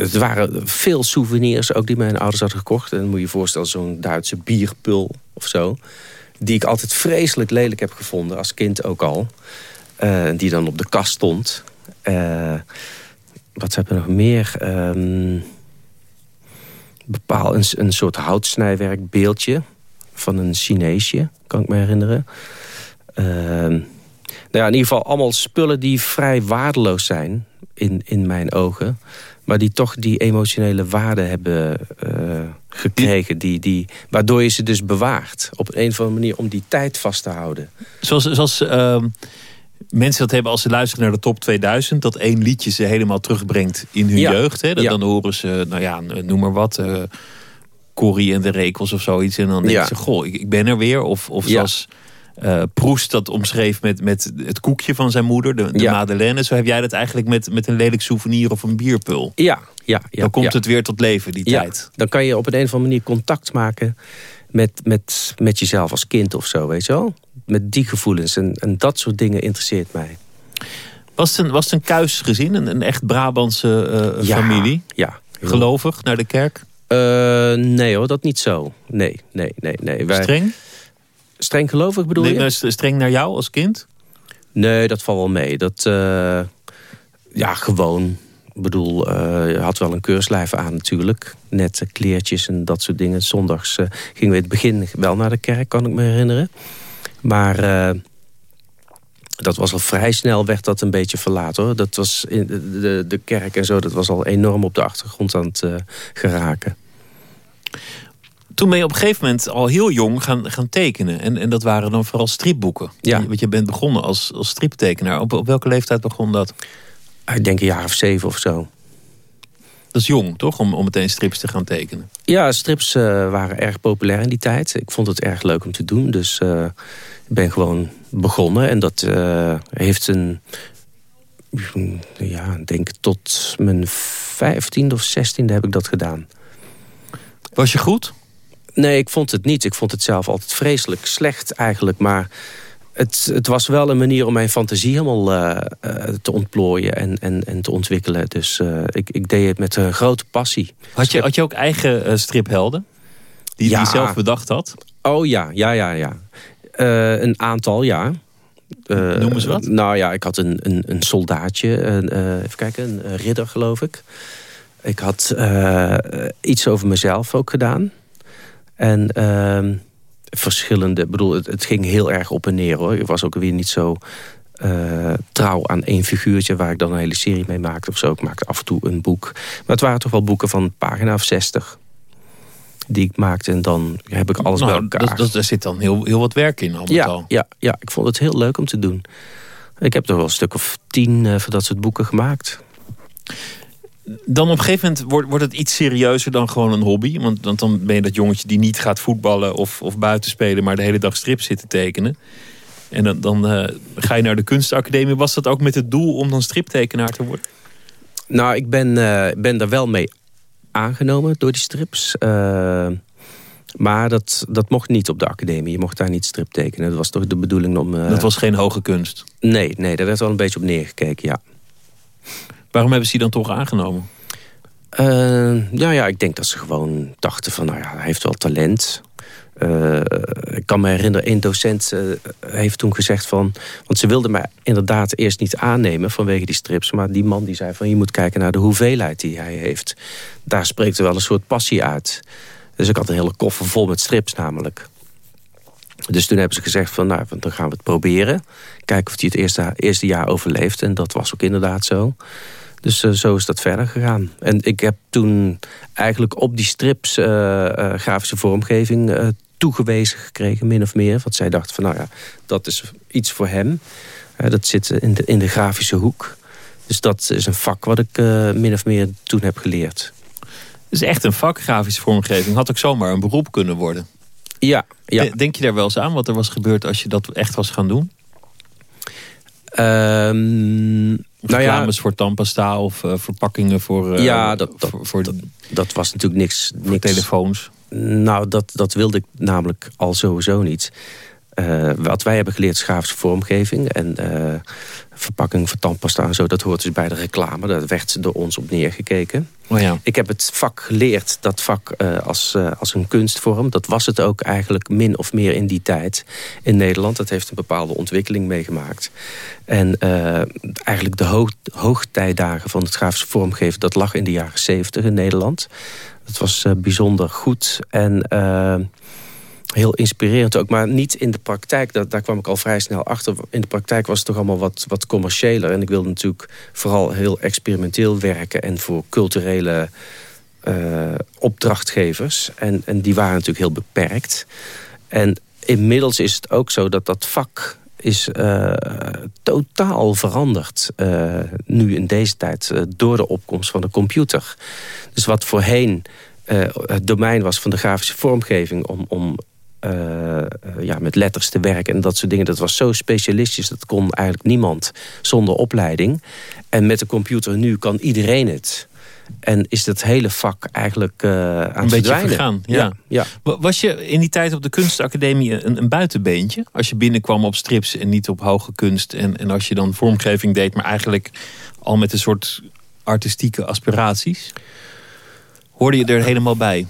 het waren veel souvenirs ook die mijn ouders hadden gekocht. En dan moet je je voorstellen, zo'n Duitse bierpul of zo. Die ik altijd vreselijk lelijk heb gevonden, als kind ook al. Uh, die dan op de kast stond. Uh, wat hebben we nog meer? Um, bepaal een, een soort houtsnijwerk beeldje van een Chineesje, kan ik me herinneren. Uh, nou ja, in ieder geval allemaal spullen die vrij waardeloos zijn in, in mijn ogen. Maar die toch die emotionele waarde hebben uh, gekregen. Die, die, waardoor je ze dus bewaart. Op een of andere manier om die tijd vast te houden. Zoals, zoals uh, mensen dat hebben als ze luisteren naar de top 2000. Dat één liedje ze helemaal terugbrengt in hun jeugd. Hè? Dat, ja. Dan horen ze, nou ja, noem maar wat... Uh, Corrie en de Rekels of zoiets. En dan denken ze, goh, ik, ik ben er weer. Of, of zoals uh, Proest dat omschreef met, met het koekje van zijn moeder, de, de Madeleine. Zo heb jij dat eigenlijk met, met een lelijk souvenir of een bierpul. Ja, ja. ja dan komt het weer tot leven, die tijd. Dan kan je op een, een of andere manier contact maken met, met, met jezelf als kind of zo, weet je wel? Met die gevoelens en, en dat soort dingen interesseert mij. Was het een, was het een kuis gezin, een, een echt Brabantse uh, familie? Ja. Gelovig, naar de kerk? Uh, nee hoor, dat niet zo. Nee, nee, nee. nee. Wij, Streng? Streng gelovig bedoel je? Nee, streng naar jou als kind? Nee, dat valt wel mee. Dat, uh, ja, gewoon. Ik bedoel, uh, je had wel een keurslijf aan natuurlijk. Net kleertjes en dat soort dingen. Zondags gingen we in het begin wel naar de kerk, kan ik me herinneren. Maar dat was al vrij snel, werd dat een beetje verlaten. Hoor. Dat was in de, de, de, kerk en zo, dat was al enorm op de achtergrond aan het geraken Toen ben je op een gegeven moment al heel jong gaan, gaan tekenen. En, en dat waren dan vooral stripboeken. Ja. Want je bent begonnen als, als striptekenaar. Op, op welke leeftijd begon dat? Ik denk een jaar of zeven of zo. Dat is jong, toch? Om, om meteen strips te gaan tekenen. Ja, strips uh, waren erg populair in die tijd. Ik vond het erg leuk om te doen. Dus uh, ik ben gewoon begonnen. En dat uh, heeft een... Ja, denk tot mijn vijftiende of zestiende heb ik dat gedaan. Was je goed? Nee, ik vond het niet. Ik vond het zelf altijd vreselijk slecht eigenlijk. Maar het, het was wel een manier om mijn fantasie helemaal uh, uh, te ontplooien en, en, en te ontwikkelen. Dus uh, ik, ik deed het met een grote passie. Had je, had je ook eigen striphelden? Die, ja. die je zelf bedacht had? Oh ja, ja, ja, ja. Een aantal, ja. Noem eens wat. Nou ja, ik had een, een, een soldaatje, een, even kijken, een ridder geloof ik. Ik had iets over mezelf ook gedaan. En ehm, verschillende... Ik bedoel, het, het, ging heel erg op en neer hoor. Ik was ook weer niet zo trouw aan één figuurtje... waar ik dan een hele serie mee maakte of zo. Ik maakte af en toe een boek. Maar het waren toch wel boeken van pagina of 60 die ik maakte. En dan heb ik alles nou, bij elkaar. Dat, dat, daar zit dan heel, heel wat werk in. Al ja, al. ja, ja, ik vond het heel leuk om te doen. Ik heb er wel een stuk of tien uh, van dat soort boeken gemaakt dan op een gegeven moment wordt, wordt het iets serieuzer dan gewoon een hobby. Want, want dan ben je dat jongetje die niet gaat voetballen of, of buiten spelen... maar de hele dag strips zit te tekenen. En dan, dan uh, ga je naar de kunstacademie. Was dat ook met het doel om dan striptekenaar te worden? Nou, ik ben, uh, ben daar wel mee aangenomen door die strips. Uh, maar dat, dat mocht niet op de academie. Je mocht daar niet strip tekenen. Dat was toch de bedoeling om... dat was geen hoge kunst? Nee, nee, daar werd wel een beetje op neergekeken, ja. Waarom hebben ze die dan toch aangenomen? Uh, ja, ja, ik denk dat ze gewoon dachten van, nou ja, hij heeft wel talent. Uh, ik kan me herinneren, één docent uh, heeft toen gezegd van... want ze wilde mij inderdaad eerst niet aannemen vanwege die strips... maar die man die zei van, je moet kijken naar de hoeveelheid die hij heeft. Daar spreekt er wel een soort passie uit. Dus ik had een hele koffer vol met strips namelijk. Dus toen hebben ze gezegd van, nou, dan gaan we het proberen. Kijken of hij het eerste, eerste jaar overleeft. En dat was ook inderdaad zo. Dus uh, zo is dat verder gegaan. En ik heb toen eigenlijk op die strips grafische vormgeving toegewezen gekregen, min of meer. Want zij dachten van, nou ja, dat is iets voor hem. dat zit in de, in de grafische hoek. Dus dat is een vak wat ik min of meer toen heb geleerd. Het is echt een vak, grafische vormgeving. Had ook zomaar een beroep kunnen worden. Ja, ja. Denk je daar wel eens aan wat er was gebeurd als je dat echt was gaan doen? Um, nou ja, voor tandpasta of uh, verpakkingen voor, uh, ja, dat, dat, voor, voor, dat, dat, was natuurlijk niks. Voor niks. telefoons? Nou, dat, dat wilde ik namelijk al sowieso niet. Uh, wat wij hebben geleerd is grafische vormgeving. En verpakking van tandpasta en zo, dat hoort dus bij de reclame. Daar werd door ons op neergekeken. Oh ja. Ik heb het vak geleerd, dat vak uh, als, als een kunstvorm. Dat was het ook eigenlijk min of meer in die tijd in Nederland. Dat heeft een bepaalde ontwikkeling meegemaakt. En eigenlijk de hoog, hoogtijdagen van het grafische vormgeven... dat lag in de jaren zeventig in Nederland. Dat was bijzonder goed en heel inspirerend ook. Maar niet in de praktijk, dat, daar kwam ik al vrij snel achter. In de praktijk was het toch allemaal wat, wat commerciëler. En ik wilde natuurlijk vooral heel experimenteel werken... en voor culturele uh, opdrachtgevers. En, en die waren natuurlijk heel beperkt. En inmiddels is het ook zo dat dat vak is uh, totaal veranderd. Uh, nu in deze tijd door de opkomst van de computer. Dus wat voorheen het domein was van de grafische vormgeving... om, om ja, met letters te werken en dat soort dingen. Dat was zo specialistisch, dat kon eigenlijk niemand zonder opleiding. En met de computer nu kan iedereen het. En is dat hele vak eigenlijk uh, aan een beetje vergaan. Ja. Ja, ja. Was je in die tijd op de kunstacademie een, een buitenbeentje? Als je binnenkwam op strips en niet op hoge kunst. En, en als je dan vormgeving deed, maar eigenlijk al met een soort artistieke aspiraties. Hoorde je er helemaal bij?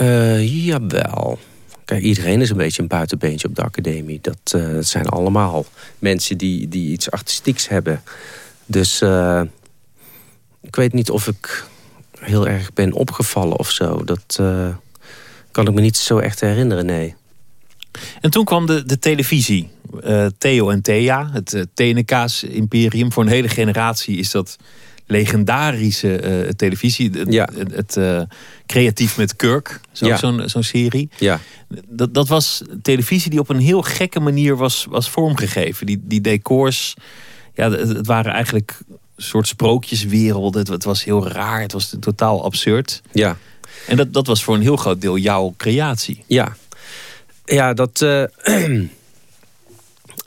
Uh, jawel. Kijk, iedereen is een beetje een buitenbeentje op de academie. Dat, uh, dat zijn allemaal mensen die, die iets artistieks hebben. Dus ik weet niet of ik heel erg ben opgevallen of zo. Dat uh, kan ik me niet zo echt herinneren, nee. En toen kwam de, de televisie. Theo en Thea, het uh, Tenekaas-imperium. Voor een hele generatie is dat legendarische eh, televisie. Het, Ja. het, het, eh, Creatief met Kirk, Ja. zo'n zo'n serie. Ja, Dat, dat was televisie die op een heel gekke manier was, was vormgegeven. Die, die decors, ja, het, waren eigenlijk soort sprookjeswerelden. Het, het was heel raar, het was totaal absurd. ja. En dat, dat was voor een heel groot deel jouw creatie. Ja, ja dat eh,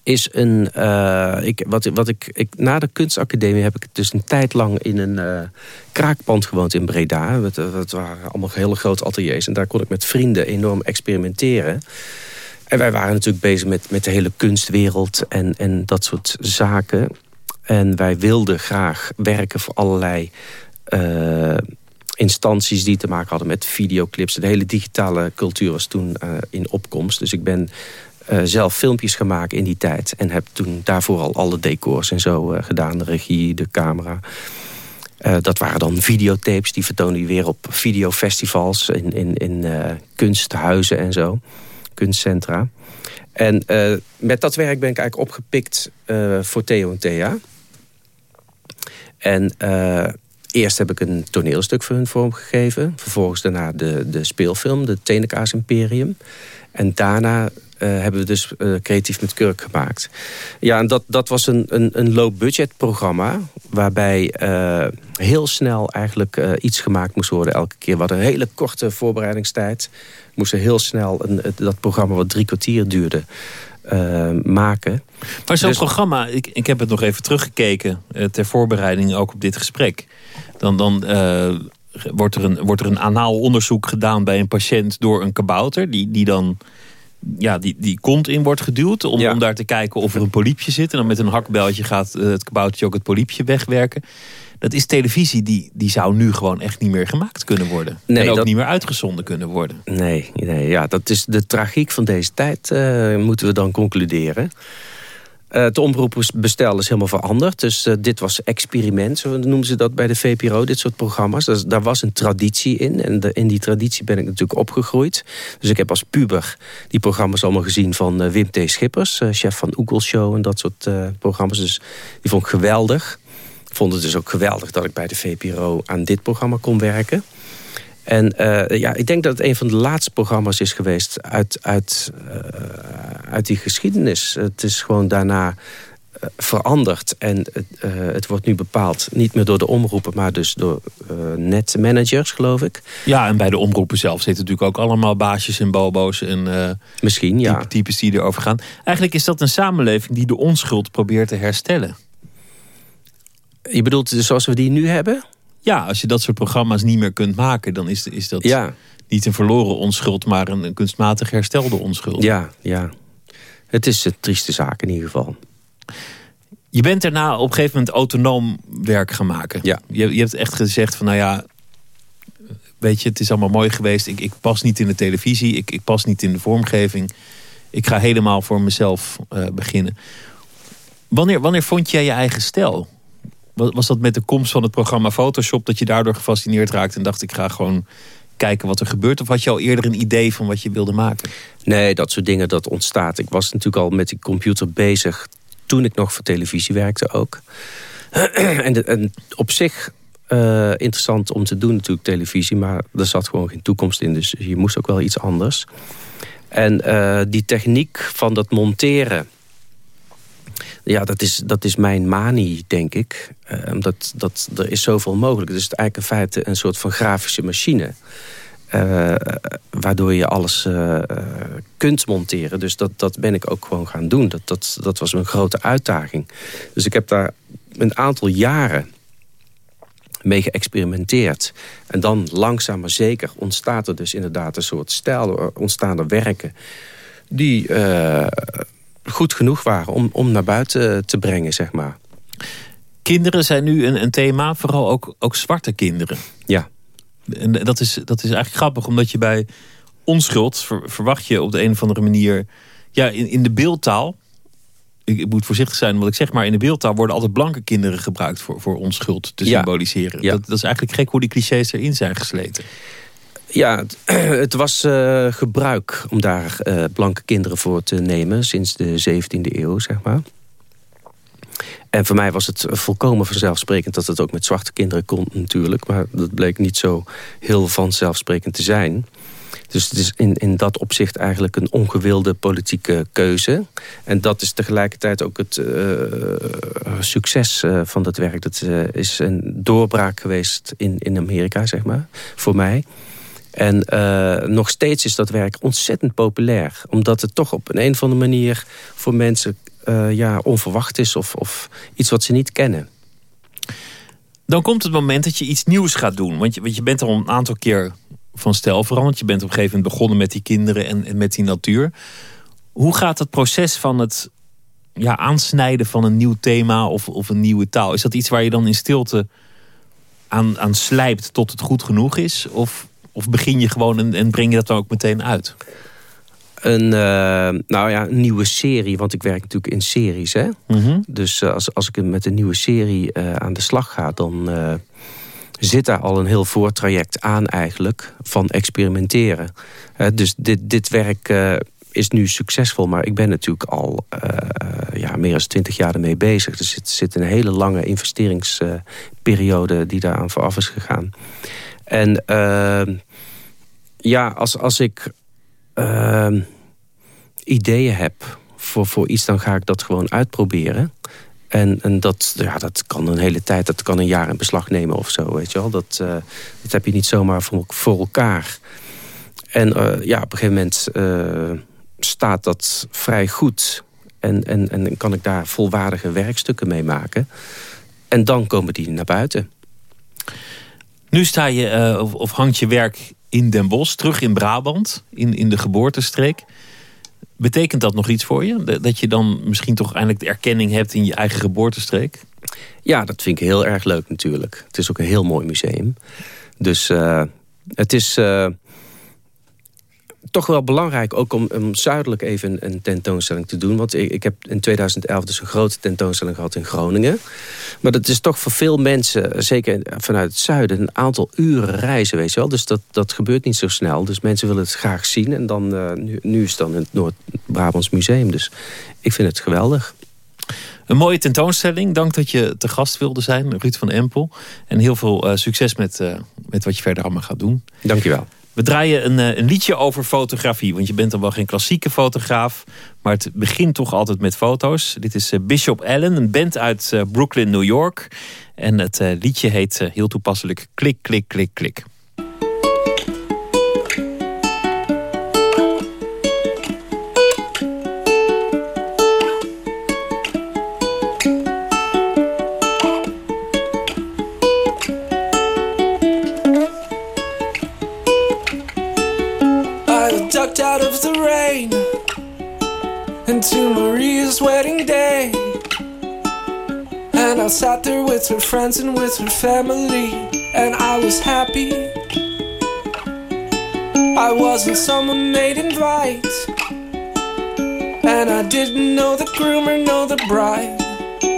is een. eh, ik, wat, wat ik, ik, na de kunstacademie heb ik dus een tijd lang in een eh, kraakpand gewoond in Breda. Het waren allemaal hele grote ateliers. En daar kon ik met vrienden enorm experimenteren. En wij waren natuurlijk bezig met, met de hele kunstwereld en, en dat soort zaken. En wij wilden graag werken voor allerlei eh, instanties die te maken hadden met videoclips. De hele digitale cultuur was toen eh, in opkomst. Dus ik ben eh, zelf filmpjes gemaakt in die tijd. En heb toen daarvoor al alle decors en zo gedaan. De regie, de camera. Dat waren dan videotapes. Die vertonen je weer op videofestivals in, in, in kunsthuizen en zo. Kunstcentra. En met dat werk ben ik eigenlijk opgepikt voor Theo en Thea. En eh, eerst heb ik een toneelstuk voor hun vormgegeven. Vervolgens daarna de, de speelfilm, de Tenekaas Imperium. En daarna eh, hebben we dus eh, Creatief met Kurk gemaakt. Ja, en dat, dat was een, een, een low-budget programma... waarbij heel snel eigenlijk iets gemaakt moest worden elke keer. We hadden een hele korte voorbereidingstijd. We moesten heel snel een, dat programma wat drie kwartier duurde... eh, maken. Maar zo'n Dus- programma, ik, ik heb het nog even teruggekeken eh, ter voorbereiding ook op dit gesprek. Dan, dan eh, wordt, er een, wordt er een anaal onderzoek gedaan bij een patiënt door een kabouter. Die, die dan ja, die, die kont in wordt geduwd om, Ja. om daar te kijken of er een poliepje zit. En dan met een hakbeltje gaat het kaboutertje ook het poliepje wegwerken. Dat is televisie die, die zou nu gewoon echt niet meer gemaakt kunnen worden. Nee, en ook dat- niet meer uitgezonden kunnen worden. Nee, nee ja, dat is de tragiek van deze tijd, eh, moeten we dan concluderen. Eh, het omroepbestel is helemaal veranderd. Dus eh, dit was experiment, zo noemen ze dat bij de VPRO, dit soort programma's. Dus, daar was een traditie in. En de- in die traditie ben ik natuurlijk opgegroeid. Dus ik heb als puber die programma's allemaal gezien van Wim T. Schippers, chef van Oekel Show en dat soort programma's. Dus die vond ik geweldig. Ik vond het dus ook geweldig dat ik bij de VPRO aan dit programma kon werken. En eh, ja, ik denk dat het een van de laatste programma's is geweest uit, uit, eh, uit die geschiedenis. Het is gewoon daarna eh, veranderd. En het, het wordt nu bepaald, niet meer door de omroepen... maar dus door netmanagers, geloof ik. Ja, en bij de omroepen zelf zitten natuurlijk ook allemaal baasjes en bobo's en Misschien, ja. type- types die erover gaan. Eigenlijk is dat een samenleving die de onschuld probeert te herstellen. Je bedoelt dus zoals we die nu hebben? Ja, als je dat soort programma's niet meer kunt maken, dan is, is dat Ja, niet een verloren onschuld, maar een, een kunstmatig herstelde onschuld. ja, ja. Het is een trieste zaak in ieder geval. Je bent daarna op een gegeven moment autonoom werk gaan maken. Ja. Je, je hebt echt gezegd van, nou ja, weet je, het is allemaal mooi geweest. Ik, ik pas niet in de televisie, ik, ik pas niet in de vormgeving. Ik ga helemaal voor mezelf eh, beginnen. Wanneer, wanneer vond jij je eigen stijl? Was, dat met de komst van het programma Photoshop dat je daardoor gefascineerd raakte en dacht ik ga gewoon kijken wat er gebeurt? Of had je al eerder een idee van wat je wilde maken? Nee, dat soort dingen, dat ontstaat. Ik was natuurlijk al met die computer bezig... toen ik nog voor televisie werkte ook. en op zich eh, interessant om te doen natuurlijk televisie... maar er zat gewoon geen toekomst in, dus je moest ook wel iets anders. En eh, die techniek van dat monteren... Ja, dat is, dat is mijn manie, denk ik. Eh, omdat dat, er is zoveel mogelijk. Het is eigenlijk in feite een soort van grafische machine... Eh, waardoor je alles eh, kunt monteren. Dus dat, dat ben ik ook gewoon gaan doen. Dat, dat, dat was een grote uitdaging. Dus ik heb daar een aantal jaren mee geëxperimenteerd. En dan langzaam maar zeker ontstaat er dus inderdaad een soort stijl. Ontstaan er werken die goed genoeg waren om, om naar buiten te brengen, zeg maar. Kinderen zijn nu een, een thema, vooral ook, ook zwarte kinderen. Ja, En dat is, dat is eigenlijk grappig, omdat je bij onschuld ver- verwacht je op de een of andere manier. Ja, in, in de beeldtaal. Ik, ik moet voorzichtig zijn wat ik zeg, maar in de beeldtaal worden altijd blanke kinderen gebruikt voor, voor onschuld te Ja. symboliseren. Ja. Dat, dat is eigenlijk gek hoe die clichés erin zijn gesleten. Ja, het, was eh, gebruik om daar eh, blanke kinderen voor te nemen... sinds de 17e eeuw, zeg maar. En voor mij was het volkomen vanzelfsprekend dat het ook met zwarte kinderen kon natuurlijk. Maar dat bleek niet zo heel vanzelfsprekend te zijn. Dus het is in, in dat opzicht eigenlijk een ongewilde politieke keuze. En dat is tegelijkertijd ook het uh, succes van dat werk. Dat is een doorbraak geweest in, in Amerika, zeg maar, voor mij. En nog steeds is dat werk ontzettend populair. Omdat het toch op een, een of andere manier voor mensen ja, onverwacht is. Of, of iets wat ze niet kennen. Dan komt het moment dat je iets nieuws gaat doen. Want je, want je bent al een aantal keer van stijl veranderd. Je bent op een gegeven moment begonnen met die kinderen en, en met die natuur. Hoe gaat het proces van het ja, aansnijden van een nieuw thema of, of een nieuwe taal? Is dat iets waar je dan in stilte aan, aan slijpt tot het goed genoeg is? Of, of begin je gewoon en, en breng je dat dan ook meteen uit? Een, uh, nou ja, een nieuwe serie, want ik werk natuurlijk in series. Hè? Mhm. Dus uh, als, als ik met een nieuwe serie uh, aan de slag ga... dan zit daar al een heel voortraject aan eigenlijk van experimenteren. dus dit, dit werk is nu succesvol, maar ik ben natuurlijk al ja, meer dan twintig jaar ermee bezig. Dus er zit, zit een hele lange investeringsperiode die daaraan vooraf is gegaan. En ehm, ja, als, als ik ehm, ideeën heb voor, voor iets, dan ga ik dat gewoon uitproberen. En, en dat, ja, dat kan een hele tijd, dat kan een jaar in beslag nemen of zo, weet je wel. Dat, uh, dat heb je niet zomaar voor, voor elkaar. En uh, ja, op een gegeven moment uh, staat dat vrij goed. En, en, en kan ik daar volwaardige werkstukken mee maken. En dan komen die naar buiten. Nu sta je, of, of hangt je werk in Den Bosch, terug in Brabant, in, in de geboortestreek. Betekent dat nog iets voor je? Dat je dan misschien toch eindelijk de erkenning hebt in je eigen geboortestreek? Ja, dat vind ik heel erg leuk natuurlijk. Het is ook een heel mooi museum. Dus uh, het is uh, toch wel belangrijk ook om, om zuidelijk even een, tentoonstelling te doen. Want ik, ik, heb in 2011 dus een grote tentoonstelling gehad in Groningen. Maar dat is toch voor veel mensen, zeker vanuit het zuiden... een aantal uren reizen, weet je wel. Dus dat, dat gebeurt niet zo snel. Dus mensen willen het graag zien. En dan, uh, nu, nu is het dan in het Noord-Brabants Museum. Dus ik vind het geweldig. Een mooie tentoonstelling. Dank dat je te gast wilde zijn, Ruud van Empel. En heel veel uh, succes met, uh, met wat je verder allemaal gaat doen. Dank je wel. We draaien een, een, liedje over fotografie. Want je bent dan wel geen klassieke fotograaf. Maar het begint toch altijd met foto's. Dit is Bishop Allen, een band uit Brooklyn, New York. En het liedje heet heel toepasselijk Klik, klik, klik, klik. Into Maria's wedding day. And I sat there with her friends and with her family, and I was happy. I wasn't someone they'd invite, and I didn't know the groom or know the bride.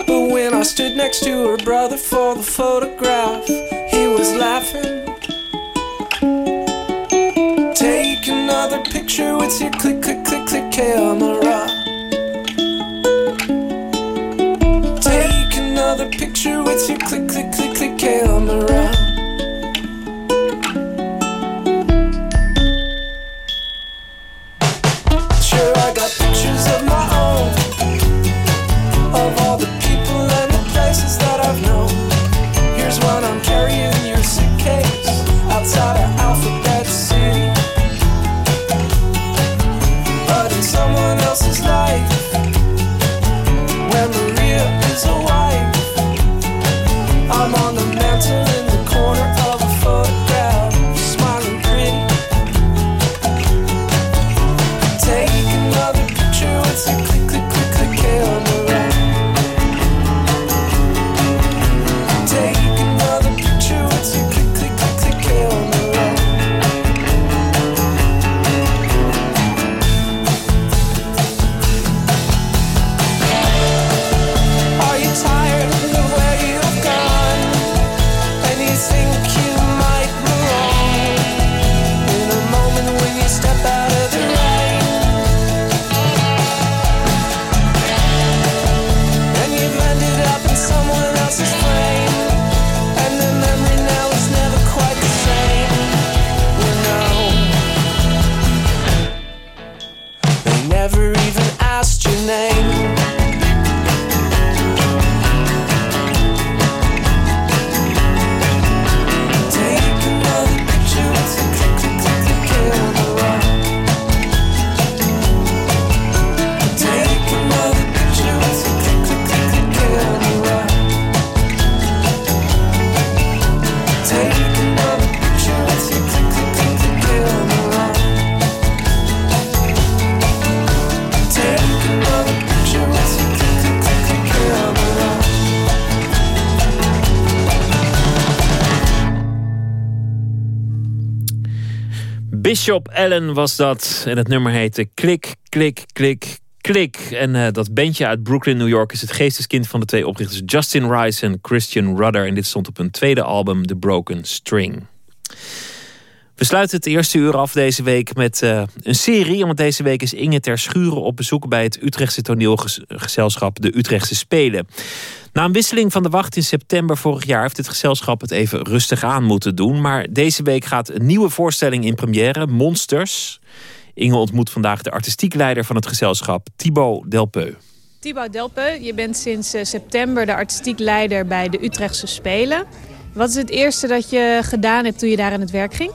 But when I stood next to her brother for the photograph, he was laughing. Take another picture with your click, click, click, click camera. Another picture with your click, click, click, click camera. Bishop Allen was dat. En het nummer heette Klik, Klik, Klik, Klik. En uh, dat bandje uit Brooklyn, New York... is het geesteskind van de twee oprichters Justin Rice en Christian Rudder. En dit stond op hun tweede album, The Broken String. We sluiten het eerste uur af deze week met uh, een serie. Want deze week is Inge ter Schuren op bezoek bij het Utrechtse toneelgezelschap De Utrechtse Spelen. Na een wisseling van de wacht in september vorig jaar heeft het gezelschap het even rustig aan moeten doen. Maar deze week gaat een nieuwe voorstelling in première, Monsters. Inge ontmoet vandaag de artistiek leider van het gezelschap, Thibaut Delpeu. Thibaut Delpeu, je bent sinds eh, september de artistiek leider bij de Utrechtse Spelen. Wat is het eerste dat je gedaan hebt toen je daar aan het werk ging?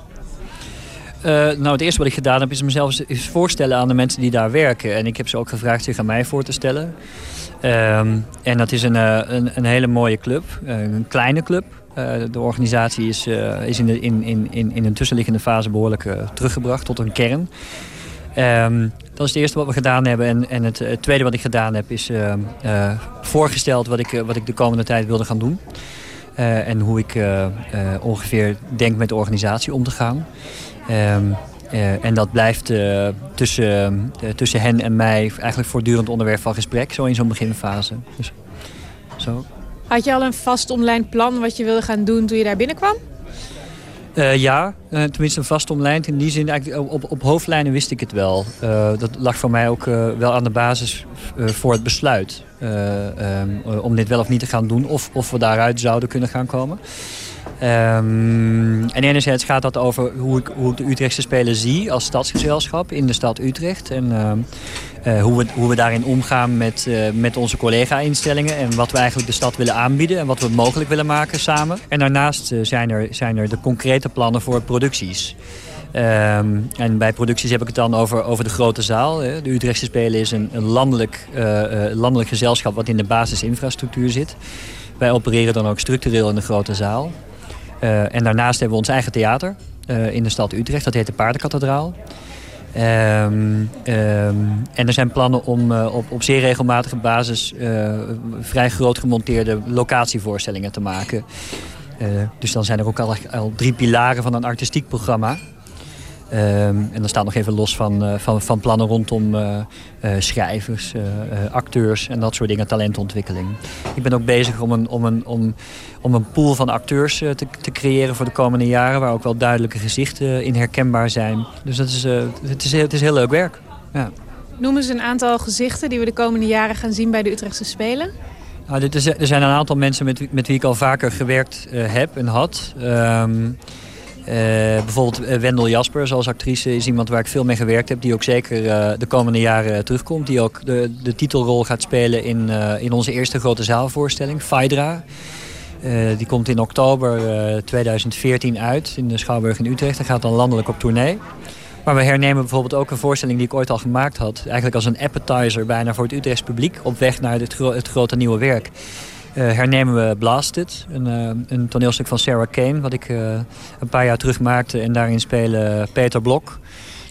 Uh, nou, het eerste wat ik gedaan heb is mezelf eens voorstellen aan de mensen die daar werken. En ik heb ze ook gevraagd zich aan mij voor te stellen. Um, en dat is een, uh, een, een, hele mooie club, uh, een kleine club. de organisatie is, is in, de, in, in, in een tussenliggende fase behoorlijk teruggebracht tot een kern. Um, dat is het eerste wat we gedaan hebben. En, en het, het, tweede wat ik gedaan heb is voorgesteld wat ik, wat ik de komende tijd wilde gaan doen. en hoe ik ongeveer denk met de organisatie om te gaan. Um, uh, en dat blijft uh, tussen, uh, tussen hen en mij eigenlijk voortdurend onderwerp van gesprek. Zo in zo'n beginfase. Dus, zo. Had je al een vast online plan wat je wilde gaan doen toen je daar binnenkwam? ja, tenminste een vast online. In die zin, eigenlijk, op, op hoofdlijnen wist ik het wel. dat lag voor mij ook wel aan de basis voor het besluit. Um, om dit wel of niet te gaan doen. Of, of we daaruit zouden kunnen gaan komen. Um, en enerzijds gaat dat over hoe ik, hoe de Utrechtse Spelen zie als stadsgezelschap in de stad Utrecht. En uh, uh, hoe, we, hoe we daarin omgaan met, uh, met onze collega-instellingen. En wat we eigenlijk de stad willen aanbieden en wat we mogelijk willen maken samen. En daarnaast zijn, er, zijn er de concrete plannen voor producties. Um, en bij producties heb ik het dan over, over de grote zaal. De Utrechtse Spelen is een, een landelijk, landelijk gezelschap wat in de basisinfrastructuur zit. Wij opereren dan ook structureel in de grote zaal. Uh, en daarnaast hebben we ons eigen theater uh, in de stad Utrecht. Dat heet de Paardenkathedraal. Um, um, en er zijn plannen om uh, op, op zeer regelmatige basis vrij groot gemonteerde locatievoorstellingen te maken. dus dan zijn er ook al, al drie pilaren van een artistiek programma. Um, en dan staat nog even los van, uh, van, van plannen rondom uh, uh, schrijvers, acteurs en dat soort dingen, talentontwikkeling. Ik ben ook bezig om een, om een, om, om een pool van acteurs te, te creëren voor de komende jaren... waar ook wel duidelijke gezichten in herkenbaar zijn. Dus dat is, het, is, het is heel leuk werk. Ja. Noemen ze een aantal gezichten die we de komende jaren gaan zien bij de Utrechtse Spelen? Nou, er zijn een aantal mensen met, met wie ik al vaker gewerkt heb en had... Um, uh, bijvoorbeeld uh, Wendel Jasper als actrice is iemand waar ik veel mee gewerkt heb. Die ook zeker uh, de komende jaren terugkomt. Die ook de, de titelrol gaat spelen in, in onze eerste grote zaalvoorstelling, Phaedra. die komt in oktober 2014 uit in de Schouwburg in Utrecht. En gaat dan landelijk op tournee. Maar we hernemen bijvoorbeeld ook een voorstelling die ik ooit al gemaakt had. Eigenlijk als een appetizer bijna voor het Utrechts publiek. Op weg naar het grote nieuwe werk. Uh, hernemen we Blasted, een, uh, een, toneelstuk van Sarah Kane... wat ik uh, een paar jaar terug maakte. En daarin spelen Peter Blok,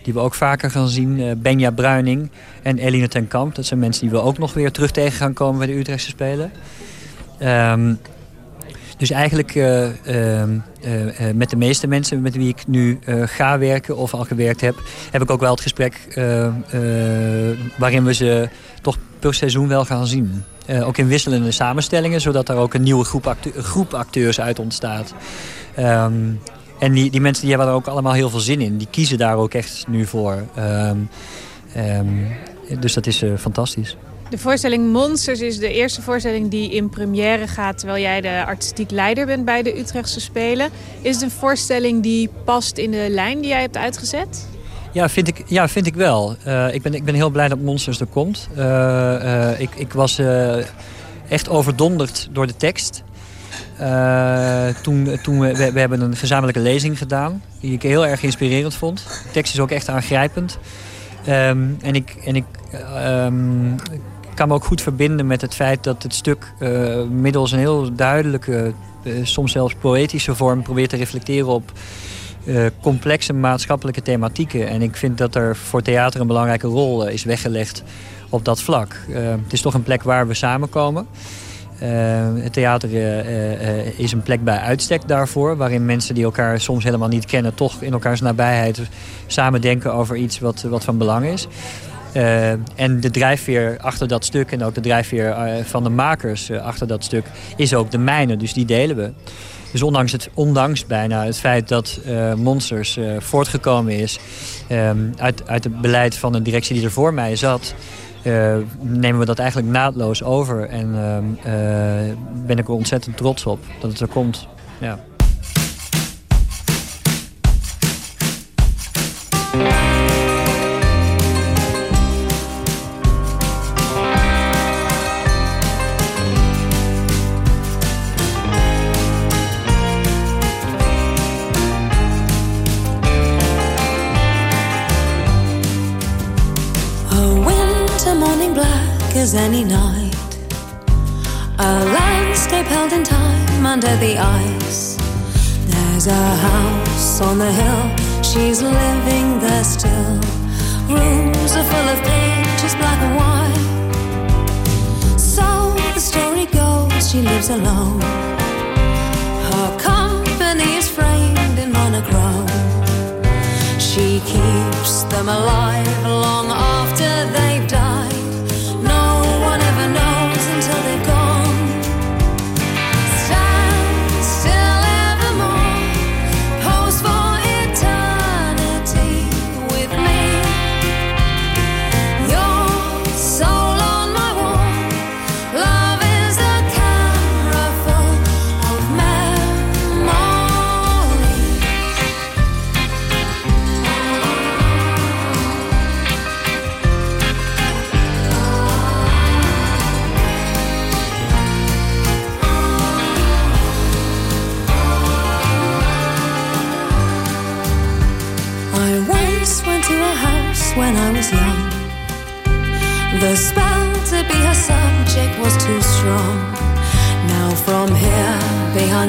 die we ook vaker gaan zien... Benja Bruining en Eline ten Kamp. Dat zijn mensen die we ook nog weer terug tegen gaan komen bij de Utrechtse Spelen. Um, dus eigenlijk ehm, met de meeste mensen met wie ik nu ga werken of al gewerkt heb... heb ik ook wel het gesprek waarin we ze toch per seizoen wel gaan zien. Uh, ook in wisselende samenstellingen, zodat er ook een nieuwe groep, acte groep acteurs uit ontstaat. Um, en die, die mensen die hebben er ook allemaal heel veel zin in. Die kiezen daar ook echt nu voor. Um, um, dus dat is uh, fantastisch. De voorstelling Monsters is de eerste voorstelling die in première gaat... terwijl jij de artistiek leider bent bij de Utrechtse Spelen. Is het een voorstelling die past in de lijn die jij hebt uitgezet? Ja, vind ik, ja, vind ik wel. Uh, ik, ben, ik ben heel blij dat Monsters er komt. Uh, uh, ik, ik was echt overdonderd door de tekst. toen toen we, we, hebben een gezamenlijke lezing gedaan. Die ik heel erg inspirerend vond. De tekst is ook echt aangrijpend. Um, en ik, en ik um, kan me ook goed verbinden met het feit dat het stuk middels een heel duidelijke, soms zelfs poëtische vorm probeert te reflecteren op uh, complexe maatschappelijke thematieken. En ik vind dat er voor theater een belangrijke rol uh, is weggelegd op dat vlak. Uh, het is toch een plek waar we samenkomen. het theater is een plek bij uitstek daarvoor... waarin mensen die elkaar soms helemaal niet kennen... toch in elkaars nabijheid samen denken over iets wat, wat van belang is. en de drijfveer achter dat stuk en ook de drijfveer van de makers achter dat stuk... is ook de mijne, dus die delen we. Dus ondanks, het, ondanks bijna het feit dat uh, Monsters uh, voortgekomen is... Um, uit, uit het beleid van de directie die er voor mij zat... Uh, nemen we dat eigenlijk naadloos over. En ehm, ben ik er ontzettend trots op dat het er komt. Ja. Night. A landscape held in time under the ice. There's a house on the hill, she's living there still. Rooms are full of pictures, black and white. So the story goes, she lives alone. Her company is framed in monochrome. She keeps them alive long after they've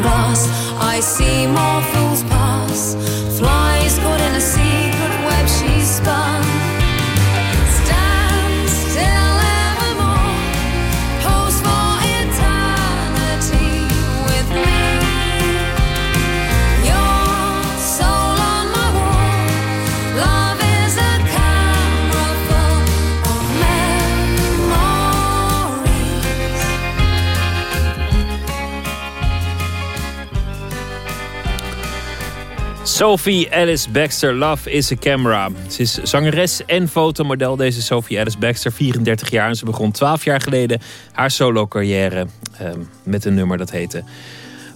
glass, I see more Sophie Alice Baxter, Love is a Camera. Ze is zangeres en fotomodel, deze Sophie Alice Baxter, 34 jaar. En ze begon 12 jaar geleden haar solo-carrière ehm, met een nummer dat heette...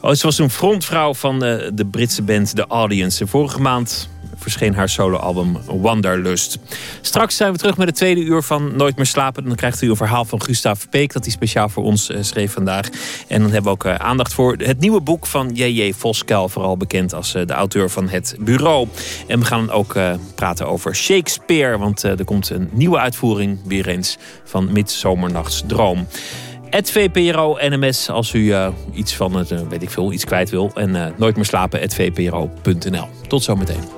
Oh, ze was een frontvrouw van de, de Britse band The Audience. Vorige maand verscheen haar soloalbum Wanderlust. Straks zijn we terug met het tweede uur van Nooit meer slapen. Dan krijgt u een verhaal van Gustav Peek dat hij speciaal voor ons eh, schreef vandaag. En dan hebben we ook eh, aandacht voor het nieuwe boek van J.J. Voskuil. Vooral bekend als eh, de auteur van Het Bureau. En we gaan ook praten over Shakespeare. Want er komt een nieuwe uitvoering weer eens van Midsomernachtsdroom. Het VPRO NMS als u iets van het, weet ik veel, iets kwijt wil. En nooit meer slapen, vpro.nl. Tot zometeen.